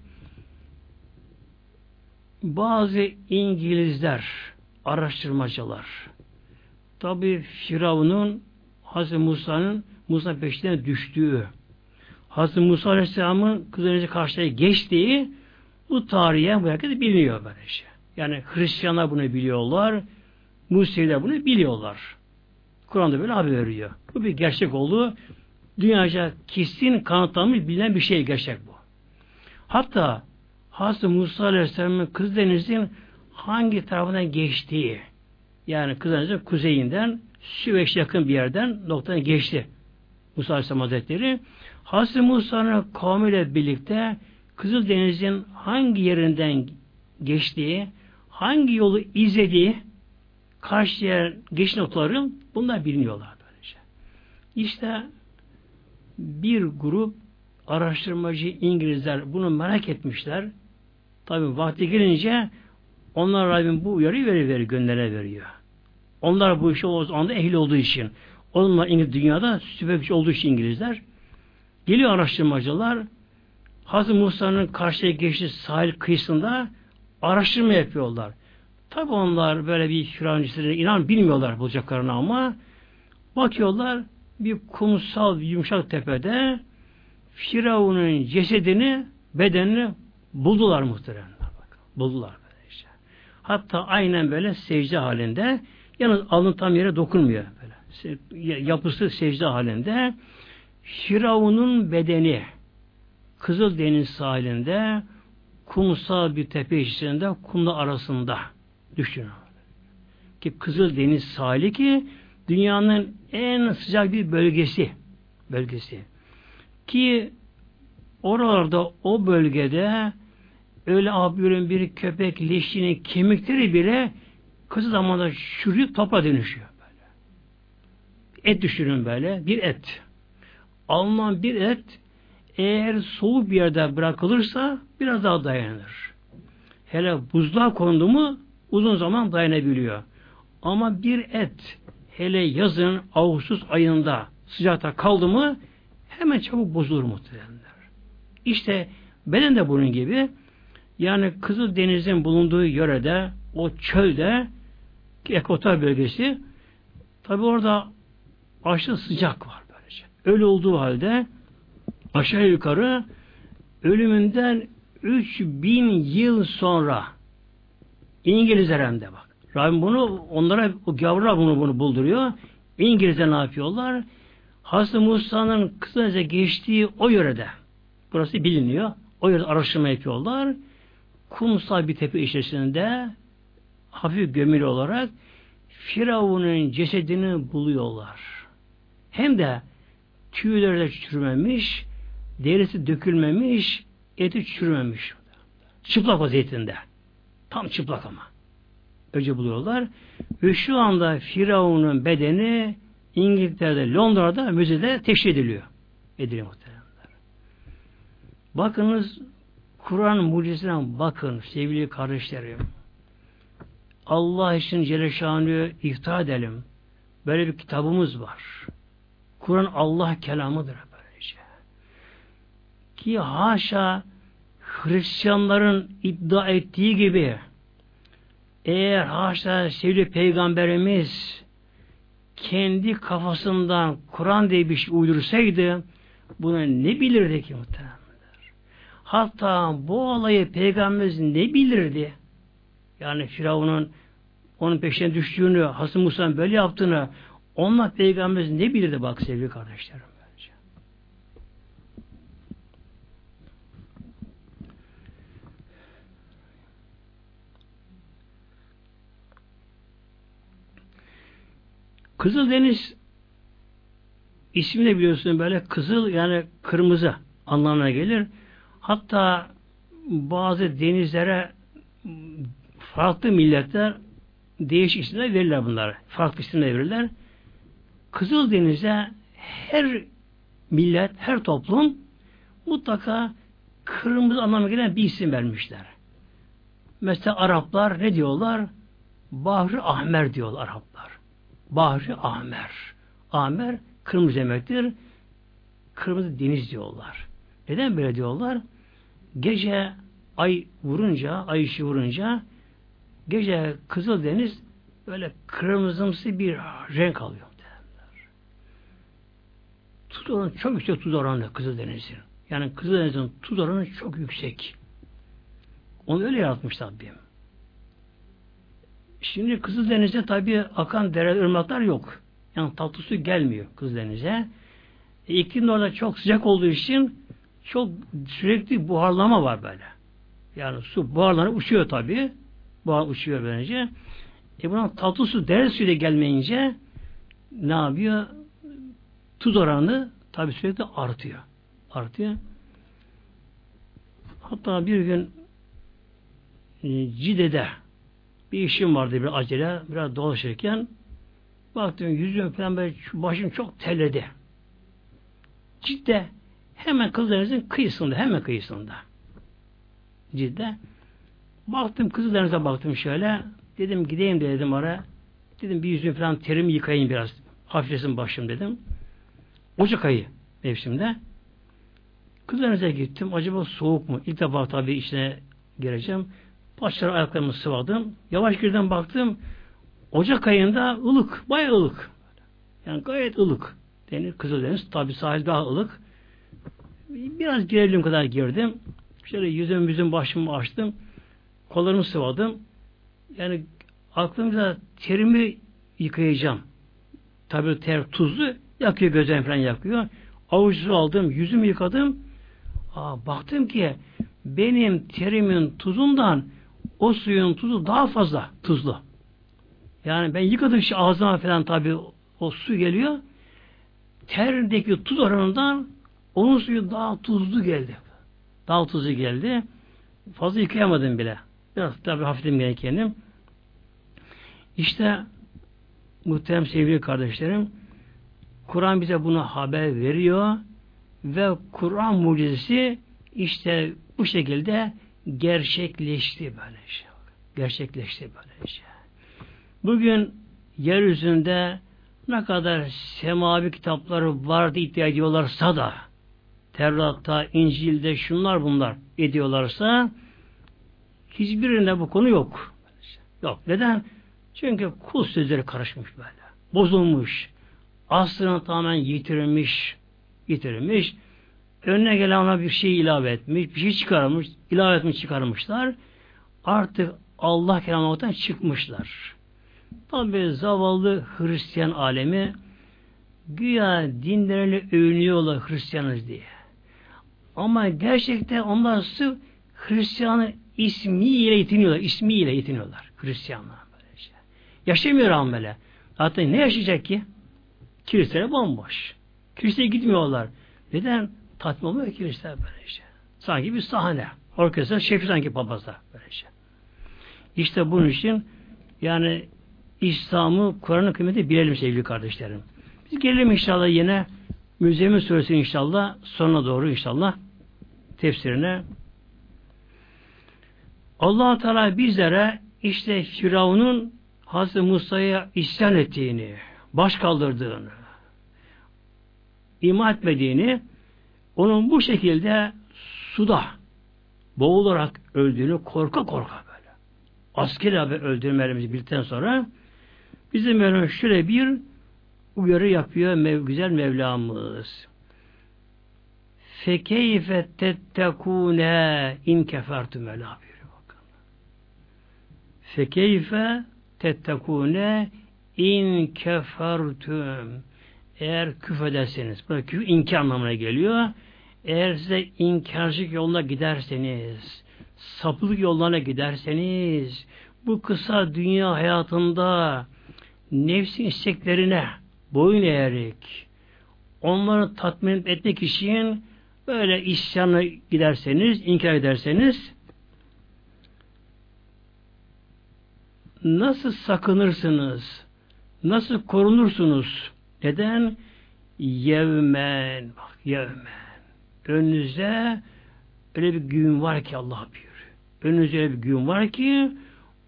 bazı İngilizler araştırmacılar tabi Firavun'un Hazreti Musa'nın Musa peşine düştüğü Hazreti Musa Aleyhisselam'ın kızlarınca karşıya geçtiği bu tarihe bu herkes biliniyor böyle şey. Yani Hristiyanlar bunu biliyorlar. Museviler bunu biliyorlar. Kur'an'da böyle haber veriyor. Bu bir gerçek oldu. Dünyaca kesin kanıtlanmış bilinen bir şey gerçek bu. Hatta Hazreti Musa Aleyhisselam'ın kız denizin hangi tarafından geçtiği yani Kızıldeniz'in kuzeyinden Süveyş yakın bir yerden noktadan geçti. Musa Aleyhisselam Hazretleri. Hazreti Musa'nın kavmiyle birlikte Kızıldeniz'in hangi yerinden geçtiği, hangi yolu izlediği, karşıya geçiş noktaları bunlar biliniyorlar böylece. İşte bir grup araştırmacı İngilizler bunu merak etmişler. Tabi vakti gelince onlar Rabbim bu uyarıyı veri veri göndere veriyor. Onlar bu işe o anda ehil olduğu için. Onlar İngiliz dünyada süper olduğu için İngilizler. Geliyor araştırmacılar. Hazreti Musa'nın karşıya geçtiği sahil kıyısında araştırma yapıyorlar. Tabi onlar böyle bir Firavuncisine inan bilmiyorlar bulacaklarını ama bakıyorlar bir kumsal yumuşak tepede Firavun'un cesedini, bedenini buldular muhteremler. Buldular böyle işte. Hatta aynen böyle secde halinde Yalnız alın tam yere dokunmuyor. Böyle. Yapısı secde halinde. Firavun'un bedeni Kızıl Deniz sahilinde kumsal bir tepe içerisinde kumla arasında düşünün. Ki Kızıl Deniz sahili ki dünyanın en sıcak bir bölgesi bölgesi. Ki oralarda o bölgede öyle abürün bir köpek leşinin kemikleri bile kısa zamanda çürüyüp toprağa dönüşüyor böyle. Et düşünün böyle. Bir et. Alınan bir et eğer soğuk bir yerde bırakılırsa biraz daha dayanır. Hele buzluğa kondu mu uzun zaman dayanabiliyor. Ama bir et hele yazın Ağustos ayında sıcakta kaldı mı hemen çabuk bozulur muhtemelenler. İşte Beden de bunun gibi. Yani Kızıl Deniz'in bulunduğu yörede, o çölde, ekvator bölgesi, tabi orada aşırı sıcak var böylece. Öyle olduğu halde aşağı yukarı ölümünden 3000 yıl sonra İngilizler hem bak. Rabbim bunu onlara o gavurlar bunu bunu bulduruyor. İngilizler ne yapıyorlar? Hazreti Musa'nın kısaca geçtiği o yörede burası biliniyor. O yörede araştırma yapıyorlar. Kumsal bir tepe içerisinde hafif gömülü olarak Firavun'un cesedini buluyorlar. Hem de tüyleri de çürümemiş, derisi dökülmemiş, eti çürümemiş. Çıplak vaziyetinde. Tam çıplak ama. Önce buluyorlar. Ve şu anda Firavun'un bedeni İngiltere'de, Londra'da müzede teşhir ediliyor. Ediliyor muhtemelen. Bakınız Kur'an mucizesine bakın sevgili kardeşlerim. Allah için Celle Şanlı'yı iftihar edelim. Böyle bir kitabımız var. Kur'an Allah kelamıdır. Ki haşa Hristiyanların iddia ettiği gibi eğer haşa sevgili peygamberimiz kendi kafasından Kur'an diye bir şey uydursaydı bunu ne bilirdi ki muhtemelen? Hatta bu olayı peygamberimiz ne bilirdi? Yani Firavun'un onun peşine düştüğünü, Hasan Musa'nın böyle yaptığını onlar peygamberimiz ne bilirdi bak sevgili kardeşlerim. Kızıldeniz ismi de biliyorsun böyle kızıl yani kırmızı anlamına gelir. Hatta bazı denizlere farklı milletler değişik isimler verirler bunları. Farklı isimler verirler. Kızıl Denize her millet, her toplum mutlaka kırmızı anlamına gelen bir isim vermişler. Mesela Araplar ne diyorlar? Bahri Ahmer diyorlar Araplar. Bahri Ahmer. Ahmer kırmızı demektir. Kırmızı deniz diyorlar. Neden böyle diyorlar? Gece ay vurunca, ay ışığı vurunca gece Kızıldeniz böyle kırmızımsı bir renk alıyor. Derler. Tuz oranı çok yüksek tuz oranı Kızıldeniz'in. Yani Kızıldeniz'in tuz oranı çok yüksek. Onu öyle yaratmış tabi. Şimdi Kızıldeniz'de tabi akan dere, ırmaklar yok. Yani tatlı su gelmiyor Kızıldeniz'e. E, iklim orada çok sıcak olduğu için çok sürekli buharlama var böyle. Yani su buharlanıp uçuyor tabi. Buhar uçuyor böylece. E buna tatlı su, dere suyu da gelmeyince ne yapıyor? Tuz oranı tabi sürekli artıyor. Artıyor. Hatta bir gün e, Cide'de bir işim vardı bir acele, biraz dolaşırken baktım yüzüm falan böyle başım çok terledi. Cidde Hemen Kızıldeniz'in kıyısında, hemen kıyısında. Cidde. Baktım Kızıldeniz'e baktım şöyle. Dedim gideyim de dedim ara. Dedim bir yüzüm falan terimi yıkayayım biraz. Hafiflesin başım dedim. Ocak ayı mevsimde. Kızıldeniz'e gittim. Acaba soğuk mu? İlk defa tabii içine gireceğim. Başları ayaklarımı sıvadım. Yavaş girdim baktım. Ocak ayında ılık. Bayağı ılık. Yani gayet ılık. Denir Kızıldeniz. Tabi sahil daha ılık. Biraz girebildiğim kadar girdim. Şöyle yüzüm yüzüm başımı açtım. Kollarımı sıvadım. Yani aklımda terimi yıkayacağım. Tabi ter tuzlu yakıyor gözlerim falan yakıyor. Avuç aldım, yüzümü yıkadım. Aa, baktım ki benim terimin tuzundan o suyun tuzu daha fazla tuzlu. Yani ben yıkadım şu ağzıma falan tabi o su geliyor. Terdeki tuz oranından onun suyu daha tuzlu geldi. Daha tuzlu geldi. Fazla yıkayamadım bile. Biraz tabi hafifledim gene kendim. İşte muhterem sevgili kardeşlerim Kur'an bize bunu haber veriyor ve Kur'an mucizesi işte bu şekilde gerçekleşti böyle şey. Gerçekleşti böyle şey. Bugün yeryüzünde ne kadar semavi kitapları vardı iddia ediyorlarsa da Tevrat'ta, İncil'de şunlar bunlar ediyorlarsa hiçbirinde bu konu yok. Yok. Neden? Çünkü kul sözleri karışmış böyle. Bozulmuş. Aslını tamamen yitirilmiş. Yitirilmiş. Önüne gelen ona bir şey ilave etmiş. Bir şey çıkarmış. ilave etmiş çıkarmışlar. Artık Allah kelamından çıkmışlar. Tabi zavallı Hristiyan alemi güya dinleriyle övünüyorlar Hristiyanız diye. Ama gerçekten onlar sırf Hristiyanı ismiyle yetiniyorlar. ismiyle yetiniyorlar Hristiyanlar. Böylece. Yaşamıyor ama böyle. Zaten ne yaşayacak ki? Kiliseler bomboş. Kiliseye gitmiyorlar. Neden? Tatmin olmuyor kiliseler böylece. Sanki bir sahne. Orkestra şefi sanki papazlar böylece. İşte bunun için yani İslam'ı, Kur'an'ın kıymeti bilelim sevgili kardeşlerim. Biz gelelim inşallah yine Müzemin Suresi inşallah sonuna doğru inşallah tefsirine. allah Teala bizlere işte Firavun'un Hazreti Musa'ya isyan ettiğini, baş kaldırdığını, ima etmediğini, onun bu şekilde suda boğularak öldüğünü korka korka böyle. Askeri abi öldürmelerimizi bildikten sonra bizim Mevlam şöyle bir uyarı yapıyor mev güzel Mevlamız. Fekeyfe tettekune in kefertü Mevla buyuruyor bakın. Fekeyfe tettekune in kefertüm eğer küfederseniz, bu küfür inkar anlamına geliyor. Eğer size inkarcılık yoluna giderseniz, sapılık yollarına giderseniz, bu kısa dünya hayatında nefsin isteklerine boyun eğerek onları tatmin etmek için böyle isyanı giderseniz, inkar ederseniz nasıl sakınırsınız? Nasıl korunursunuz? Neden? Yevmen. Bak yevmen. Önünüzde öyle bir gün var ki Allah bilir. Önünüzde öyle bir gün var ki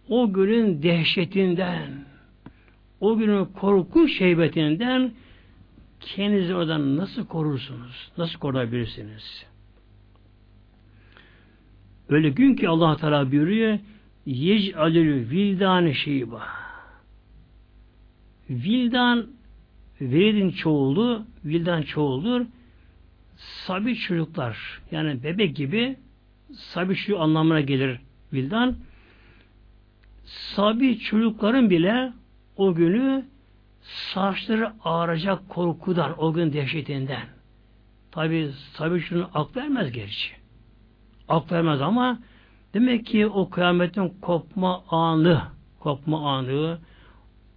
o günün dehşetinden o günün korku şeybetinden kendinizi oradan nasıl korursunuz? Nasıl koruyabilirsiniz? Öyle gün ki Allah Teala buyuruyor yec'alül vildan şeyba vildan veridin çoğulu vildan çoğuldur sabi çocuklar yani bebek gibi sabi şu anlamına gelir vildan sabi çocukların bile o günü saçları ağaracak korkudan, o gün dehşetinden. Tabi tabi şunu aklı vermez gerçi. Aklı vermez ama demek ki o kıyametin kopma anı, kopma anı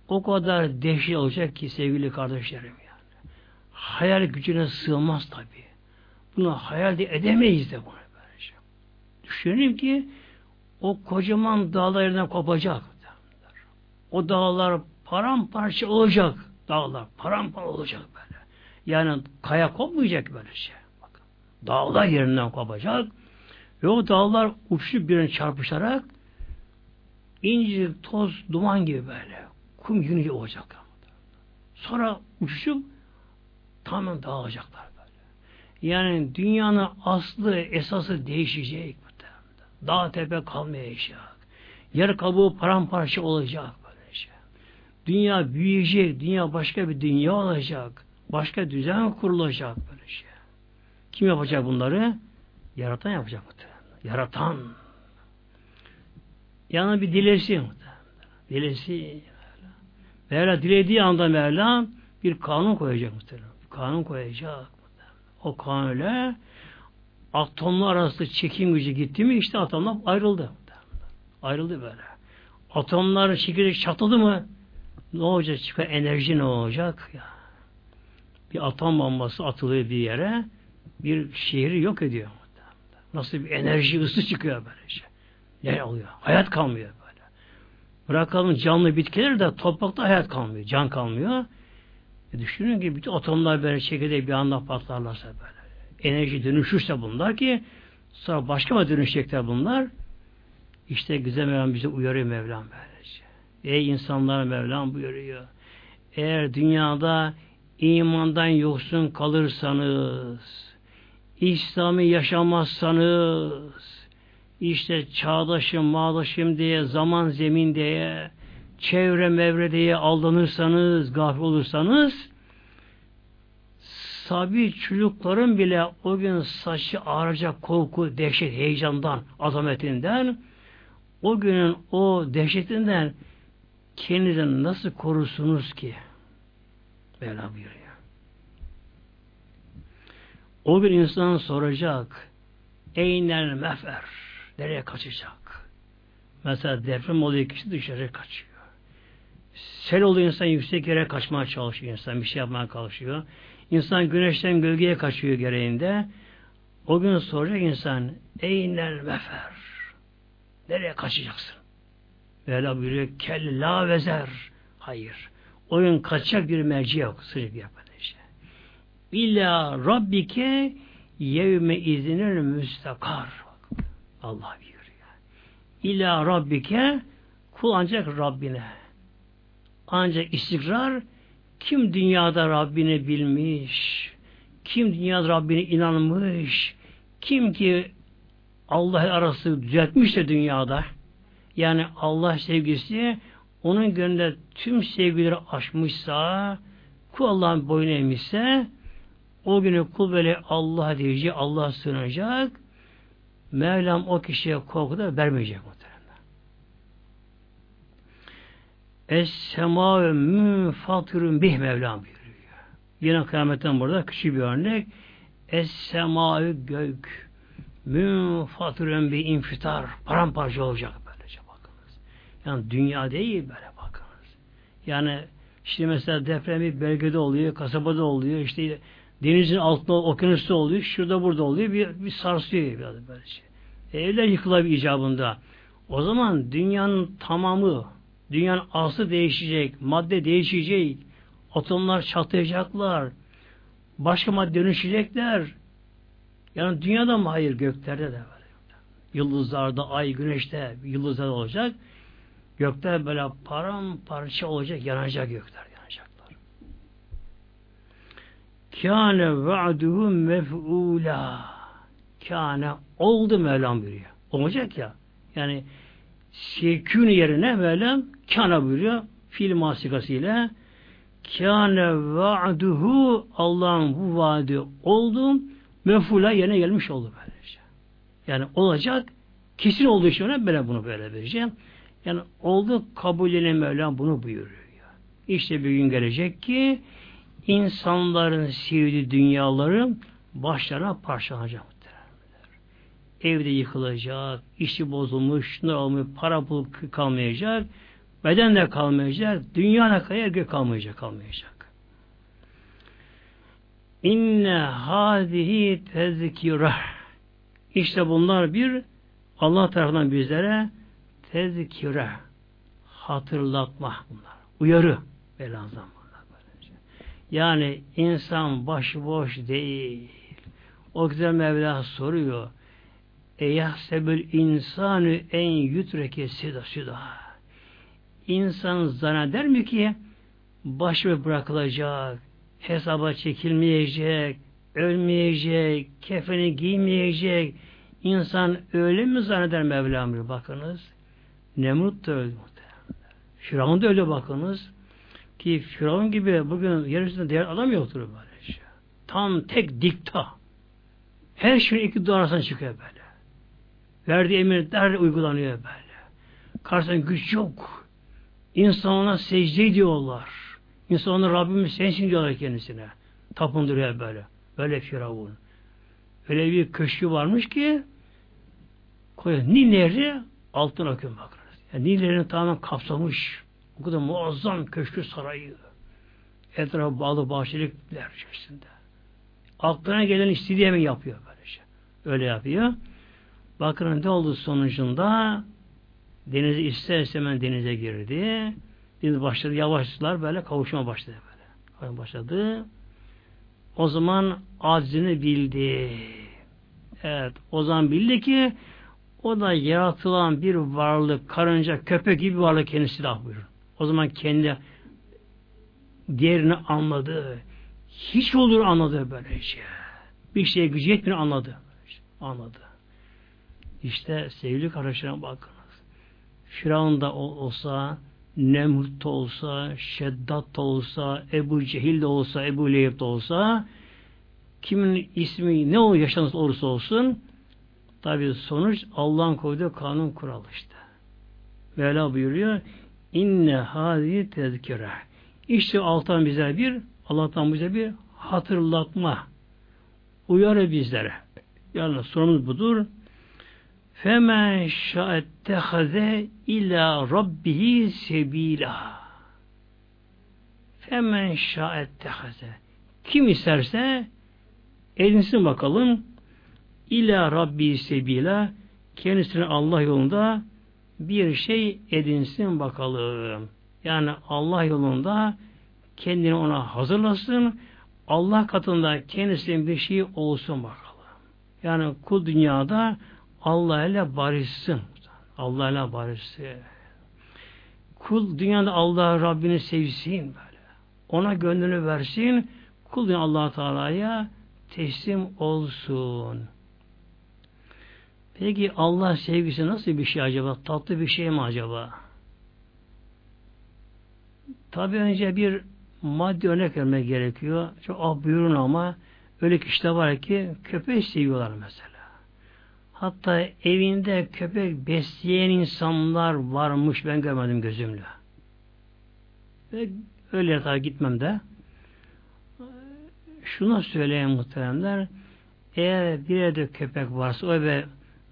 o kadar dehşet olacak ki sevgili kardeşlerim yani. Hayal gücüne sığmaz tabi. Bunu hayal de edemeyiz de bunu böylece. Düşünelim ki o kocaman dağlar yerinden kopacak. O dağlar paramparça olacak dağlar. Paramparça olacak böyle. Yani kaya kopmayacak böyle şey. Bakın. Dağlar yerinden kopacak ve o dağlar uçup birine çarpışarak incecik toz, duman gibi böyle kum yünü olacak. Sonra uçuşup tamamen dağılacaklar. Yani dünyanın aslı, esası değişecek. Dağ tepe kalmayacak. Yer kabuğu paramparça olacak. Dünya büyüyecek, dünya başka bir dünya olacak. Başka düzen kurulacak böyle şey. Kim yapacak bunları? Yaratan yapacak. Yaratan. Yani bir dilesi Dilesi. Mevla dilediği anda Mevla bir kanun koyacak muhtemelen. Kanun koyacak. O kanunla atomlar arası çekim gücü gitti mi işte atomlar ayrıldı. Ayrıldı böyle. Atomlar çekirdek çatladı mı ne olacak? Çıkan enerji ne olacak? Ya. Bir atom bombası atılıyor bir yere bir şehri yok ediyor. Nasıl bir enerji ısı çıkıyor böylece. Ne oluyor? Hayat kalmıyor böyle. Bırakalım canlı bitkiler de toprakta hayat kalmıyor. Can kalmıyor. E düşünün ki bütün atomlar böyle çekirdeği bir anda patlarlarsa böyle. Enerji dönüşürse bunlar ki sonra başka mı dönüşecekler bunlar? İşte güzel Mevlam bize uyarıyor Mevlam böyle. Ey insanlar Mevlam buyuruyor. Eğer dünyada imandan yoksun kalırsanız, İslam'ı yaşamazsanız işte çağdaşım, mağdaşım diye, zaman zemin diye, çevre mevre diye aldanırsanız, gafil olursanız sabi çocukların bile o gün saçı ağracak korku, dehşet, heyecandan, azametinden o günün o dehşetinden kendinizi nasıl korursunuz ki? Mevla buyuruyor. O gün insan soracak Eynel mefer nereye kaçacak? Mesela deprem oluyor kişi dışarı kaçıyor. Sel oluyor insan yüksek yere kaçmaya çalışıyor insan bir şey yapmaya çalışıyor. İnsan güneşten gölgeye kaçıyor gereğinde. O gün soracak insan Eynel mefer nereye kaçacaksın? Mevla buyuruyor kella vezer. Hayır. O gün kaçacak bir merci yok. Sıcak bir işte. İlla Rabbike yevme izinir müstakar. Allah buyuruyor. İlla Rabbike kul ancak Rabbine. Ancak istikrar kim dünyada Rabbini bilmiş, kim dünyada Rabbine inanmış, kim ki Allah arası düzeltmiş de dünyada, yani Allah sevgisi onun gönlünde tüm sevgileri aşmışsa, kul Allah'ın boyun eğmişse, o günü kul böyle Allah diyecek, Allah sığınacak, Mevlam o kişiye korku da vermeyecek Es-semâ münfatırın bih Mevlam buyuruyor. Yine kıyametten burada küçük bir örnek. Es-semâ gök münfatırın bir infitar paramparça olacak böylece bakınız. Yani dünya değil böyle bakınız. Yani işte mesela deprem bir bölgede oluyor, kasabada oluyor, işte denizin altında, okyanusta oluyor, şurada burada oluyor, bir, bir sarsıyor biraz böyle şey. E, evler yıkılabilir icabında. O zaman dünyanın tamamı, dünyanın aslı değişecek, madde değişecek, atomlar çatlayacaklar, başka madde dönüşecekler. Yani dünyada mı? Hayır, göklerde de böyle. Yıldızlarda, ay, güneşte, yıldızlar olacak. Gökler böyle paramparça olacak, yanacak gökler. Kâne va'duhu mef'ûlâ. Kâne oldu Mevlam buyuruyor. Olacak ya. Yani sekün yerine Mevlam kâne buyuruyor. Fiil masikasıyla kâne va'duhu Allah'ın bu vaadi oldu mef'ûlâ yerine gelmiş oldu böylece. Yani olacak kesin olduğu için öyle böyle bunu böyle vereceğim. Yani oldu kabulüne Mevlam bunu buyuruyor. İşte bir gün gelecek ki insanların sevdiği dünyaları başlarına parçalanacak. Evde yıkılacak, işi bozulmuş, ne olmuş, para pul kalmayacak, beden de kalmayacak, dünya kadar gök kalmayacak, kalmayacak. İnne hadihi tezkire İşte bunlar bir Allah tarafından bizlere tezkire hatırlatma bunlar. Uyarı velazam. Yani insan başıboş değil. O güzel Mevla soruyor. Eyahsebül insanı en yütreke sida sida. İnsan zanneder mi ki başı bırakılacak, hesaba çekilmeyecek, ölmeyecek, kefeni giymeyecek. İnsan öyle mi zanneder Mevlam? Bakınız. Nemrut da öldü. Firavun da öyle bakınız. Ki Firavun gibi bugün yeryüzünde diğer adam yoktur böyle şey. Tam tek dikta. Her şey iki arasına çıkıyor böyle. Verdiği emirler uygulanıyor böyle. Karşısında güç yok. İnsan ona secde ediyorlar. İnsan ona Rabbimiz sensin diyorlar kendisine. Tapındırıyor böyle. Böyle Firavun. Öyle bir köşkü varmış ki koyuyor. Nil Nehri altın akıyor bakınız. Yani Nil Nehri'ni tamamen kapsamış. Bu kadar muazzam köşkü sarayı. Etrafı bağlı bahçelikler içerisinde. Aklına gelen istediği hemen yapıyor böylece. Öyle yapıyor. Bakın ne oldu sonucunda denizi ister istemez denize girdi. Deniz başladı yavaşlar böyle kavuşma başladı böyle. Başladı. O zaman aczini bildi. Evet, o zaman bildi ki o da yaratılan bir varlık, karınca, köpek gibi bir varlık kendisi de buyurun. O zaman kendi diğerini anladı. Hiç olur anladı böyle şey. Bir şeye gücü yetmiyor anladı. Anladı. İşte sevgili kardeşlerim bakınız. Firavun olsa, Nemrut olsa, Şeddat da olsa, Ebu Cehil de olsa, Ebu Leheb de olsa, kimin ismi ne o yaşanırsa olursa olsun, tabi sonuç Allah'ın koyduğu kanun kural işte. Mevla buyuruyor, inne hadi tezkire. İşte alttan bize bir, Allah'tan bize bir hatırlatma. Uyarı bizlere. Yani sorumuz budur. Femen şa'ettehaze ila rabbihi sebila. Femen şa'ettehaze. Kim isterse edinsin bakalım ila rabbi sebila kendisine Allah yolunda bir şey edinsin bakalım. Yani Allah yolunda kendini ona hazırlasın. Allah katında kendisinin bir şey olsun bakalım. Yani kul dünyada Allah ile barışsın. Allah ile barışsın. Kul dünyada Allah Rabbini sevsin böyle. Ona gönlünü versin. Kul dünyada allah Teala'ya teslim olsun. Peki Allah sevgisi nasıl bir şey acaba? Tatlı bir şey mi acaba? Tabi önce bir maddi örnek vermek gerekiyor. Çok ah buyurun ama öyle kişiler var ki köpeği seviyorlar mesela. Hatta evinde köpek besleyen insanlar varmış ben görmedim gözümle. Ve öyle tabi gitmem de. Şuna söyleyeyim muhteremler. Eğer bir evde köpek varsa o eve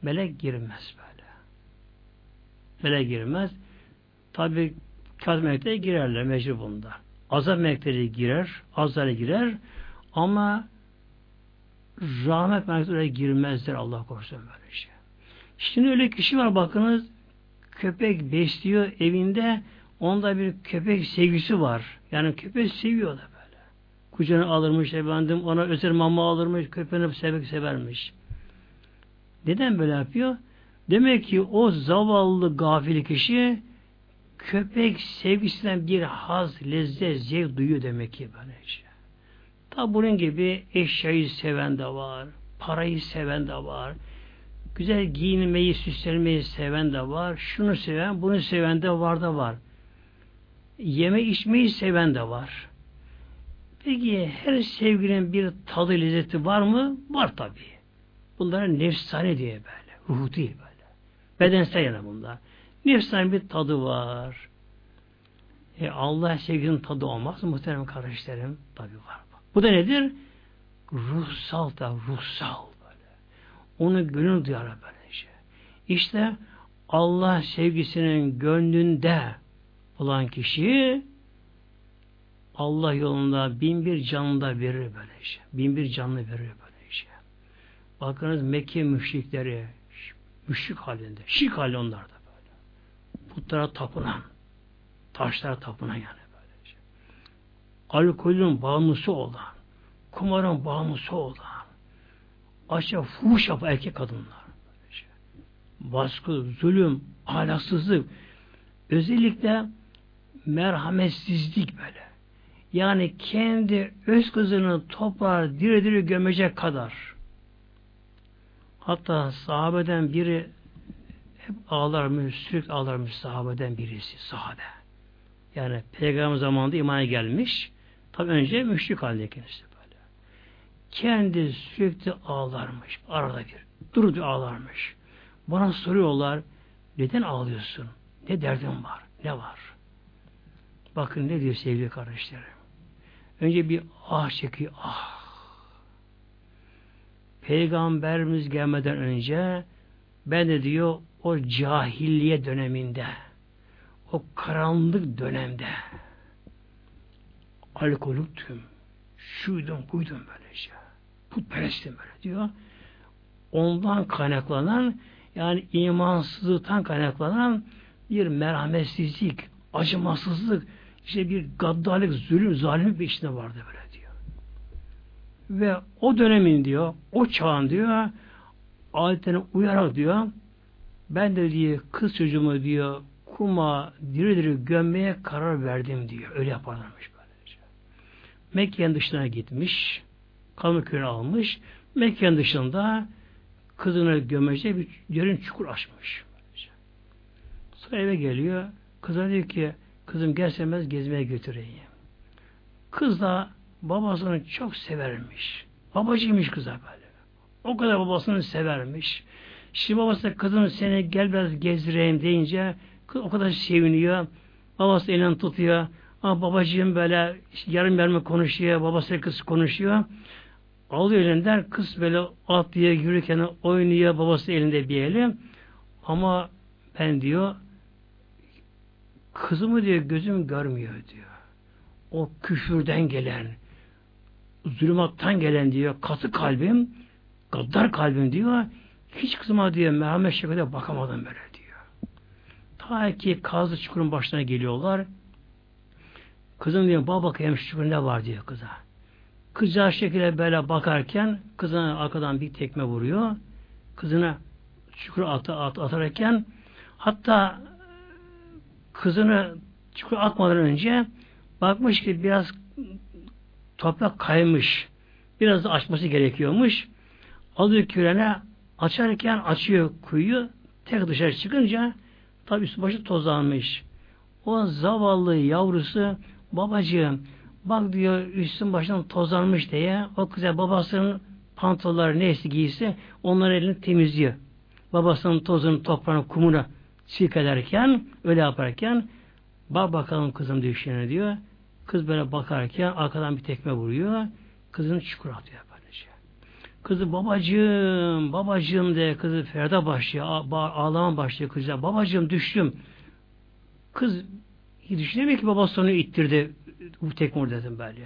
melek girmez böyle. Melek girmez. Tabi kaz girerler mecbur bunda. Azap melekleri girer, azara girer ama rahmet melekleri girmezler Allah korusun böyle şey. Şimdi öyle kişi var bakınız köpek besliyor evinde onda bir köpek sevgisi var. Yani köpek seviyor da böyle. Kucağına alırmış efendim ona özel mama alırmış köpeğini sevmek severmiş. Neden böyle yapıyor? Demek ki o zavallı gafil kişi köpek sevgisinden bir haz, lezzet, zevk duyuyor demek ki böyle şey. Tabi bunun gibi eşyayı seven de var, parayı seven de var, güzel giyinmeyi, süslenmeyi seven de var, şunu seven, bunu seven de var da var. Yeme içmeyi seven de var. Peki her sevginin bir tadı lezzeti var mı? Var tabi. Bunlara nefsane diye böyle. Ruhu değil böyle. Bedensel yana bunlar. Nefsane bir tadı var. E Allah sevginin tadı olmaz mı muhterem kardeşlerim? Tabi var. Bu da nedir? Ruhsal da ruhsal böyle. Onu gönül duyar böylece. İşte Allah sevgisinin gönlünde olan kişi Allah yolunda bin bir canlı da verir böylece. Bin bir canlı verir böylece. Bakınız Mekke müşrikleri müşrik halinde. Şirk hali onlar da böyle. Putlara tapınan, taşlara tapınan yani. Alkolün bağımlısı olan, kumarın bağımlısı olan, aşağı fuhuş yapan erkek kadınlar. Baskı, zulüm, ahlaksızlık, özellikle merhametsizlik böyle. Yani kendi öz kızını toprağa dire dire gömecek kadar Hatta sahabeden biri hep ağlarmış, sürekli ağlarmış sahabeden birisi, sahabe. Yani peygamber zamanında imana gelmiş. Tabi önce müşrik halde kendisi böyle. Kendi sürekli ağlarmış. Arada bir. Durdu ağlarmış. Bana soruyorlar neden ağlıyorsun? Ne derdin var? Ne var? Bakın ne diyor sevgili kardeşlerim. Önce bir ah çekiyor. Ah Peygamberimiz gelmeden önce ben de diyor o cahiliye döneminde o karanlık dönemde alkolüktüm, şuydum, buydum böylece. Putperestim böyle diyor. Ondan kaynaklanan yani imansızlıktan kaynaklanan bir merhametsizlik, acımasızlık, işte bir gaddarlık, zulüm, zalimlik bir içinde vardı böyle. Ve o dönemin diyor, o çağın diyor, adetlerine uyarak diyor, ben de diyor, kız çocuğumu diyor, kuma diri diri gömmeye karar verdim diyor. Öyle yaparlarmış. Mekke'nin dışına gitmiş, Kalma köyünü almış, Mekke'nin dışında kızını gömecek bir yerin çukur açmış. Sonra eve geliyor. Kıza diyor ki kızım gelsemez gezmeye götüreyim. Kız da babasını çok severmiş. Babacıymış kıza böyle. O kadar babasını severmiş. Şimdi babası kızım seni gel biraz gezdireyim deyince kız o kadar seviniyor. Babası elinden tutuyor. Ama babacığım böyle yarım yarım konuşuyor. Babası kız konuşuyor. Alıyor elinden kız böyle atlıyor, yürürken oynuyor. Babası elinde bir eli. Ama ben diyor kızımı diyor gözüm görmüyor diyor. O küfürden gelen zulümattan gelen diyor katı kalbim gaddar kalbim diyor hiç kızıma diyor merhamet şekilde bakamadım böyle diyor. Ta ki kazı çukurun başına geliyorlar. Kızım diyor baba bakayım şu ne var diyor kıza. Kızcağız şekilde böyle bakarken kızına arkadan bir tekme vuruyor. Kızına çukur at, at, atarken hatta kızını çukur atmadan önce bakmış ki biraz toprak kaymış. Biraz da açması gerekiyormuş. Alıyor kürene açarken açıyor kuyuyu. Tek dışarı çıkınca tabi üstü başı tozlanmış. O zavallı yavrusu babacığım bak diyor üstün başından tozlanmış diye o kıza babasının pantolonları neyse giysi onların elini temizliyor. Babasının tozunu, toprağını, kumuna silkelerken, öyle yaparken bak bakalım kızım düşene diyor. Kız böyle bakarken arkadan bir tekme vuruyor. Kızını çukur atıyor böylece. Kızı babacığım, babacığım de kızı Ferda başlıyor. Ağlama başlıyor kızca. Babacığım düştüm. Kız düşünemiyor ki babası onu ittirdi. Bu tekme vurdu dedim böyle.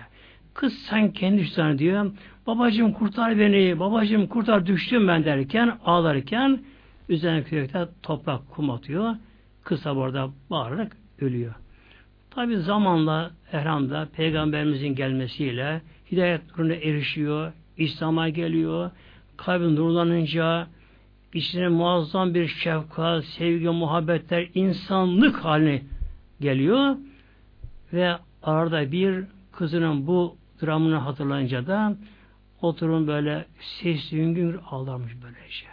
Kız sen kendi düştüğünü diyor. Babacığım kurtar beni, babacığım kurtar düştüm ben derken, ağlarken üzerine kürekte toprak kum atıyor. Kız orada bağırarak ölüyor. Tabi zamanla Ehram'da Peygamberimizin gelmesiyle hidayet nuruna erişiyor, İslam'a geliyor, kalbin nurlanınca içine muazzam bir şefkat, sevgi, muhabbetler, insanlık haline geliyor ve arada bir kızının bu dramını hatırlayınca da oturun böyle sesli hüngür ağlarmış böylece.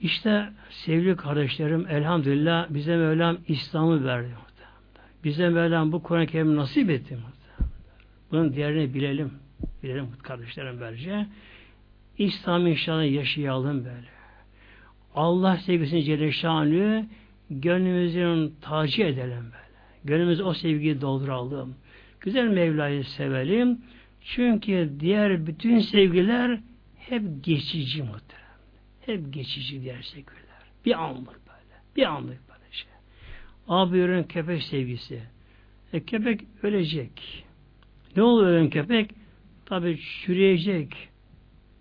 İşte sevgili kardeşlerim elhamdülillah bize Mevlam İslam'ı verdi. Bize Mevlam bu Kur'an-ı Kerim nasip etti. Bunun değerini bilelim. Bilelim kardeşlerim böylece. İslam inşallah yaşayalım böyle. Allah sevgisini Celle Şanlı gönlümüzün tacı edelim böyle. Gönlümüzü o sevgiyi dolduralım. Güzel Mevla'yı sevelim. Çünkü diğer bütün sevgiler hep geçici muhtemelen. Hep geçici diğer sevgiler. Bir anlık böyle. Bir anlık böyle şey. Abi ürün köpek sevgisi. E, köpek ölecek. Ne olur ölen köpek? Tabi çürüyecek.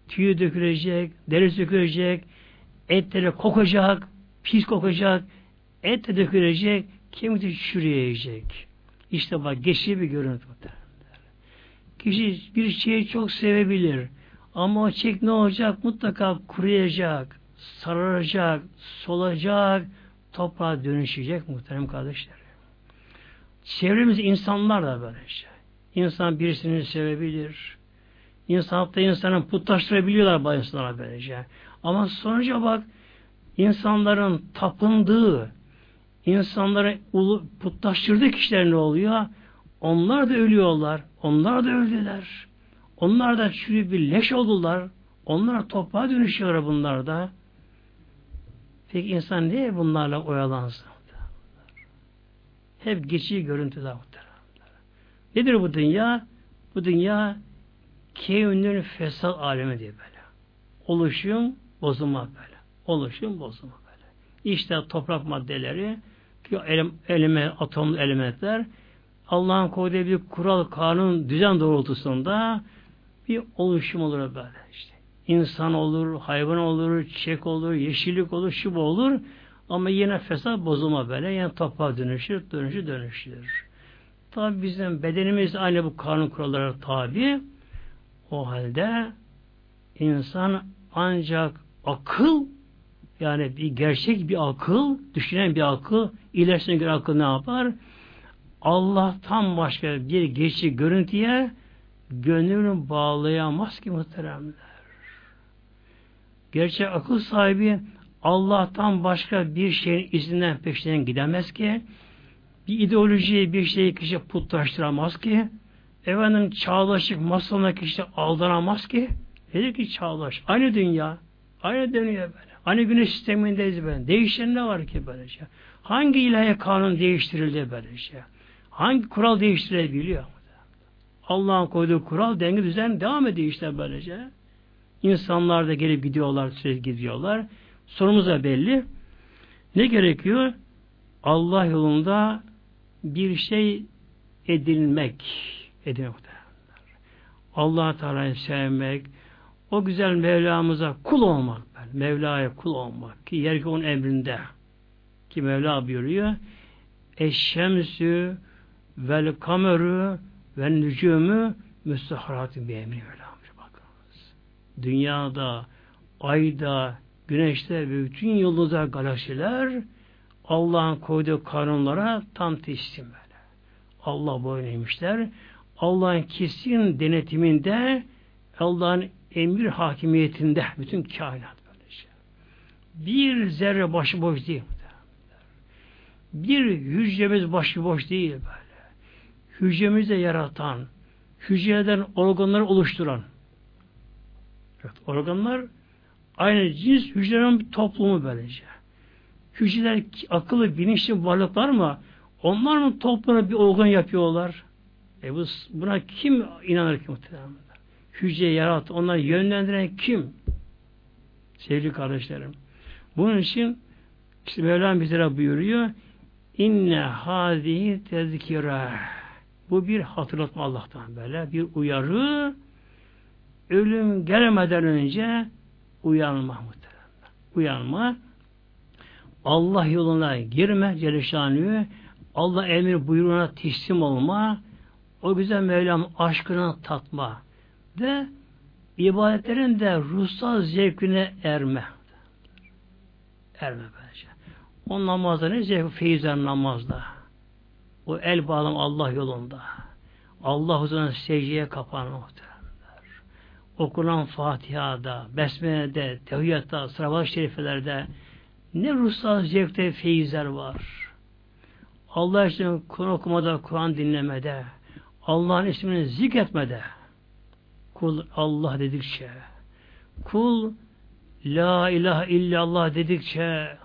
Tüyü dökülecek, derisi dökülecek, etleri kokacak, pis kokacak, et de dökülecek, kemik de çürüyecek. İşte bak geçici bir görüntü. Kişi bir şeyi çok sevebilir. Ama o çek ne olacak? Mutlaka kuruyacak, sararacak, solacak, toprağa dönüşecek muhterem kardeşler. Çevremiz insanlar da böyle şey. İnsan birisini sevebilir. İnsan hatta insanı putlaştırabiliyorlar bazı insanlara böylece. Ama sonuca bak insanların tapındığı, insanları putlaştırdığı kişiler ne oluyor? Onlar da ölüyorlar. Onlar da öldüler. Onlar da çürü bir leş oldular. Onlar toprağa dönüşüyorlar bunlar da. Peki insan niye bunlarla oyalansın? Hep geçici görüntüler muhtemelen. Nedir bu dünya? Bu dünya kevnün fesat alemi diye böyle. Oluşum, bozulma böyle. Oluşum, bozulma böyle. İşte toprak maddeleri, eleme, atom elementler Allah'ın koyduğu bir kural, kanun, düzen doğrultusunda bir oluşum olur böyle işte. İnsan olur, hayvan olur, çiçek olur, yeşillik olur, şu olur. Ama yine fesat bozulma böyle. Yani toprağa dönüşür, dönüşür, dönüşür. Tabi bizim bedenimiz aynı bu kanun kurallara tabi. O halde insan ancak akıl yani bir gerçek bir akıl, düşünen bir akıl, ilerisine göre akıl ne yapar? Allah'tan başka bir geçici görüntüye gönlünü bağlayamaz ki muhteremler. Gerçek akıl sahibi Allah'tan başka bir şeyin izinden peşinden gidemez ki bir ideolojiye bir şeyi kişi putlaştıramaz ki efendim çağdaşlık masalına kişi aldanamaz ki dedi ki çağdaş aynı dünya aynı dönüyor böyle aynı güneş sistemindeyiz böyle. Değişen ne var ki böylece hangi ilahi kanun değiştirildi böylece hangi kural değiştirebiliyor Allah'ın koyduğu kural denge düzen devam ediyor işte böylece insanlar da gelip gidiyorlar sürekli gidiyorlar. Sorumuz da belli. Ne gerekiyor? Allah yolunda bir şey edilmek edilmek. Allah Teala'yı sevmek, o güzel Mevlamıza kul olmak, Mevla'ya kul olmak ki yer ki onun emrinde ki Mevla buyuruyor eşşemsü vel kameru ve nücumü müstaharatın bir emri bakınız. Dünyada, ayda, güneşte ve bütün yıldızlar, galaksiler Allah'ın koyduğu kanunlara tam teslim böyle. Allah boyun. Allah'ın kesin denetiminde Allah'ın emir hakimiyetinde bütün kainat. Bir zerre başıboş değil. Bir hücremiz başıboş değil böyle. Hücremizi yaratan, hücreden organları oluşturan. Evet, organlar aynı cins hücrelerin bir toplumu böylece hücreler akıllı, bilinçli varlıklar mı? Onlar mı toplumuna bir organ yapıyorlar? E bu, buna kim inanır ki muhtemelen? Hücre yarat, onları yönlendiren kim? Sevgili kardeşlerim. Bunun için işte Mevlam bize buyuruyor İnne hâzihi tezkira Bu bir hatırlatma Allah'tan böyle. Bir uyarı ölüm gelmeden önce uyanma muhtemelen. Uyanma Allah yoluna girme Celle Allah emir buyruğuna teslim olma, o güzel Mevlam aşkına tatma ve ibadetlerin de ruhsal zevkine erme. Erme bence. O namazda ne zevk feyizler namazda. O el bağlam Allah yolunda. Allah huzuruna secdeye kapanma muhteremler. Okunan Fatiha'da, Besmele'de, Tevhiyat'ta, Sıravat-ı Şerifeler'de, ne ruhsal zevkte feyizler var. Allah için Kur'an okumada, Kur'an dinlemede, Allah'ın ismini zikretmede, kul Allah dedikçe, kul La ilahe illallah dedikçe,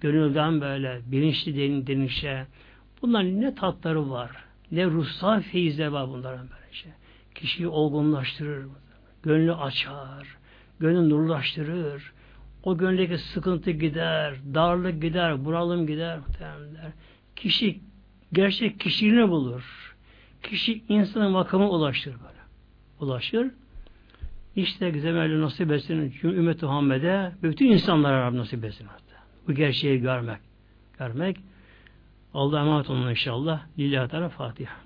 gönülden böyle bilinçli denilişe, bunlar ne tatları var, ne ruhsal feyizler var bunların böylece. Kişiyi olgunlaştırır, gönlü açar, gönlü nurlaştırır, o gönlündeki sıkıntı gider, darlık gider, bunalım gider muhtemelenler. Kişi gerçek kişiliğini bulur. Kişi insanın makamına ulaşır böyle. Ulaşır. İşte güzel nasip etsin ümmet Muhammed'e bütün insanlara Rabbim nasip etsin. Bu gerçeği görmek. Görmek. Allah'a emanet olun inşallah. Lillahi Teala Fatiha.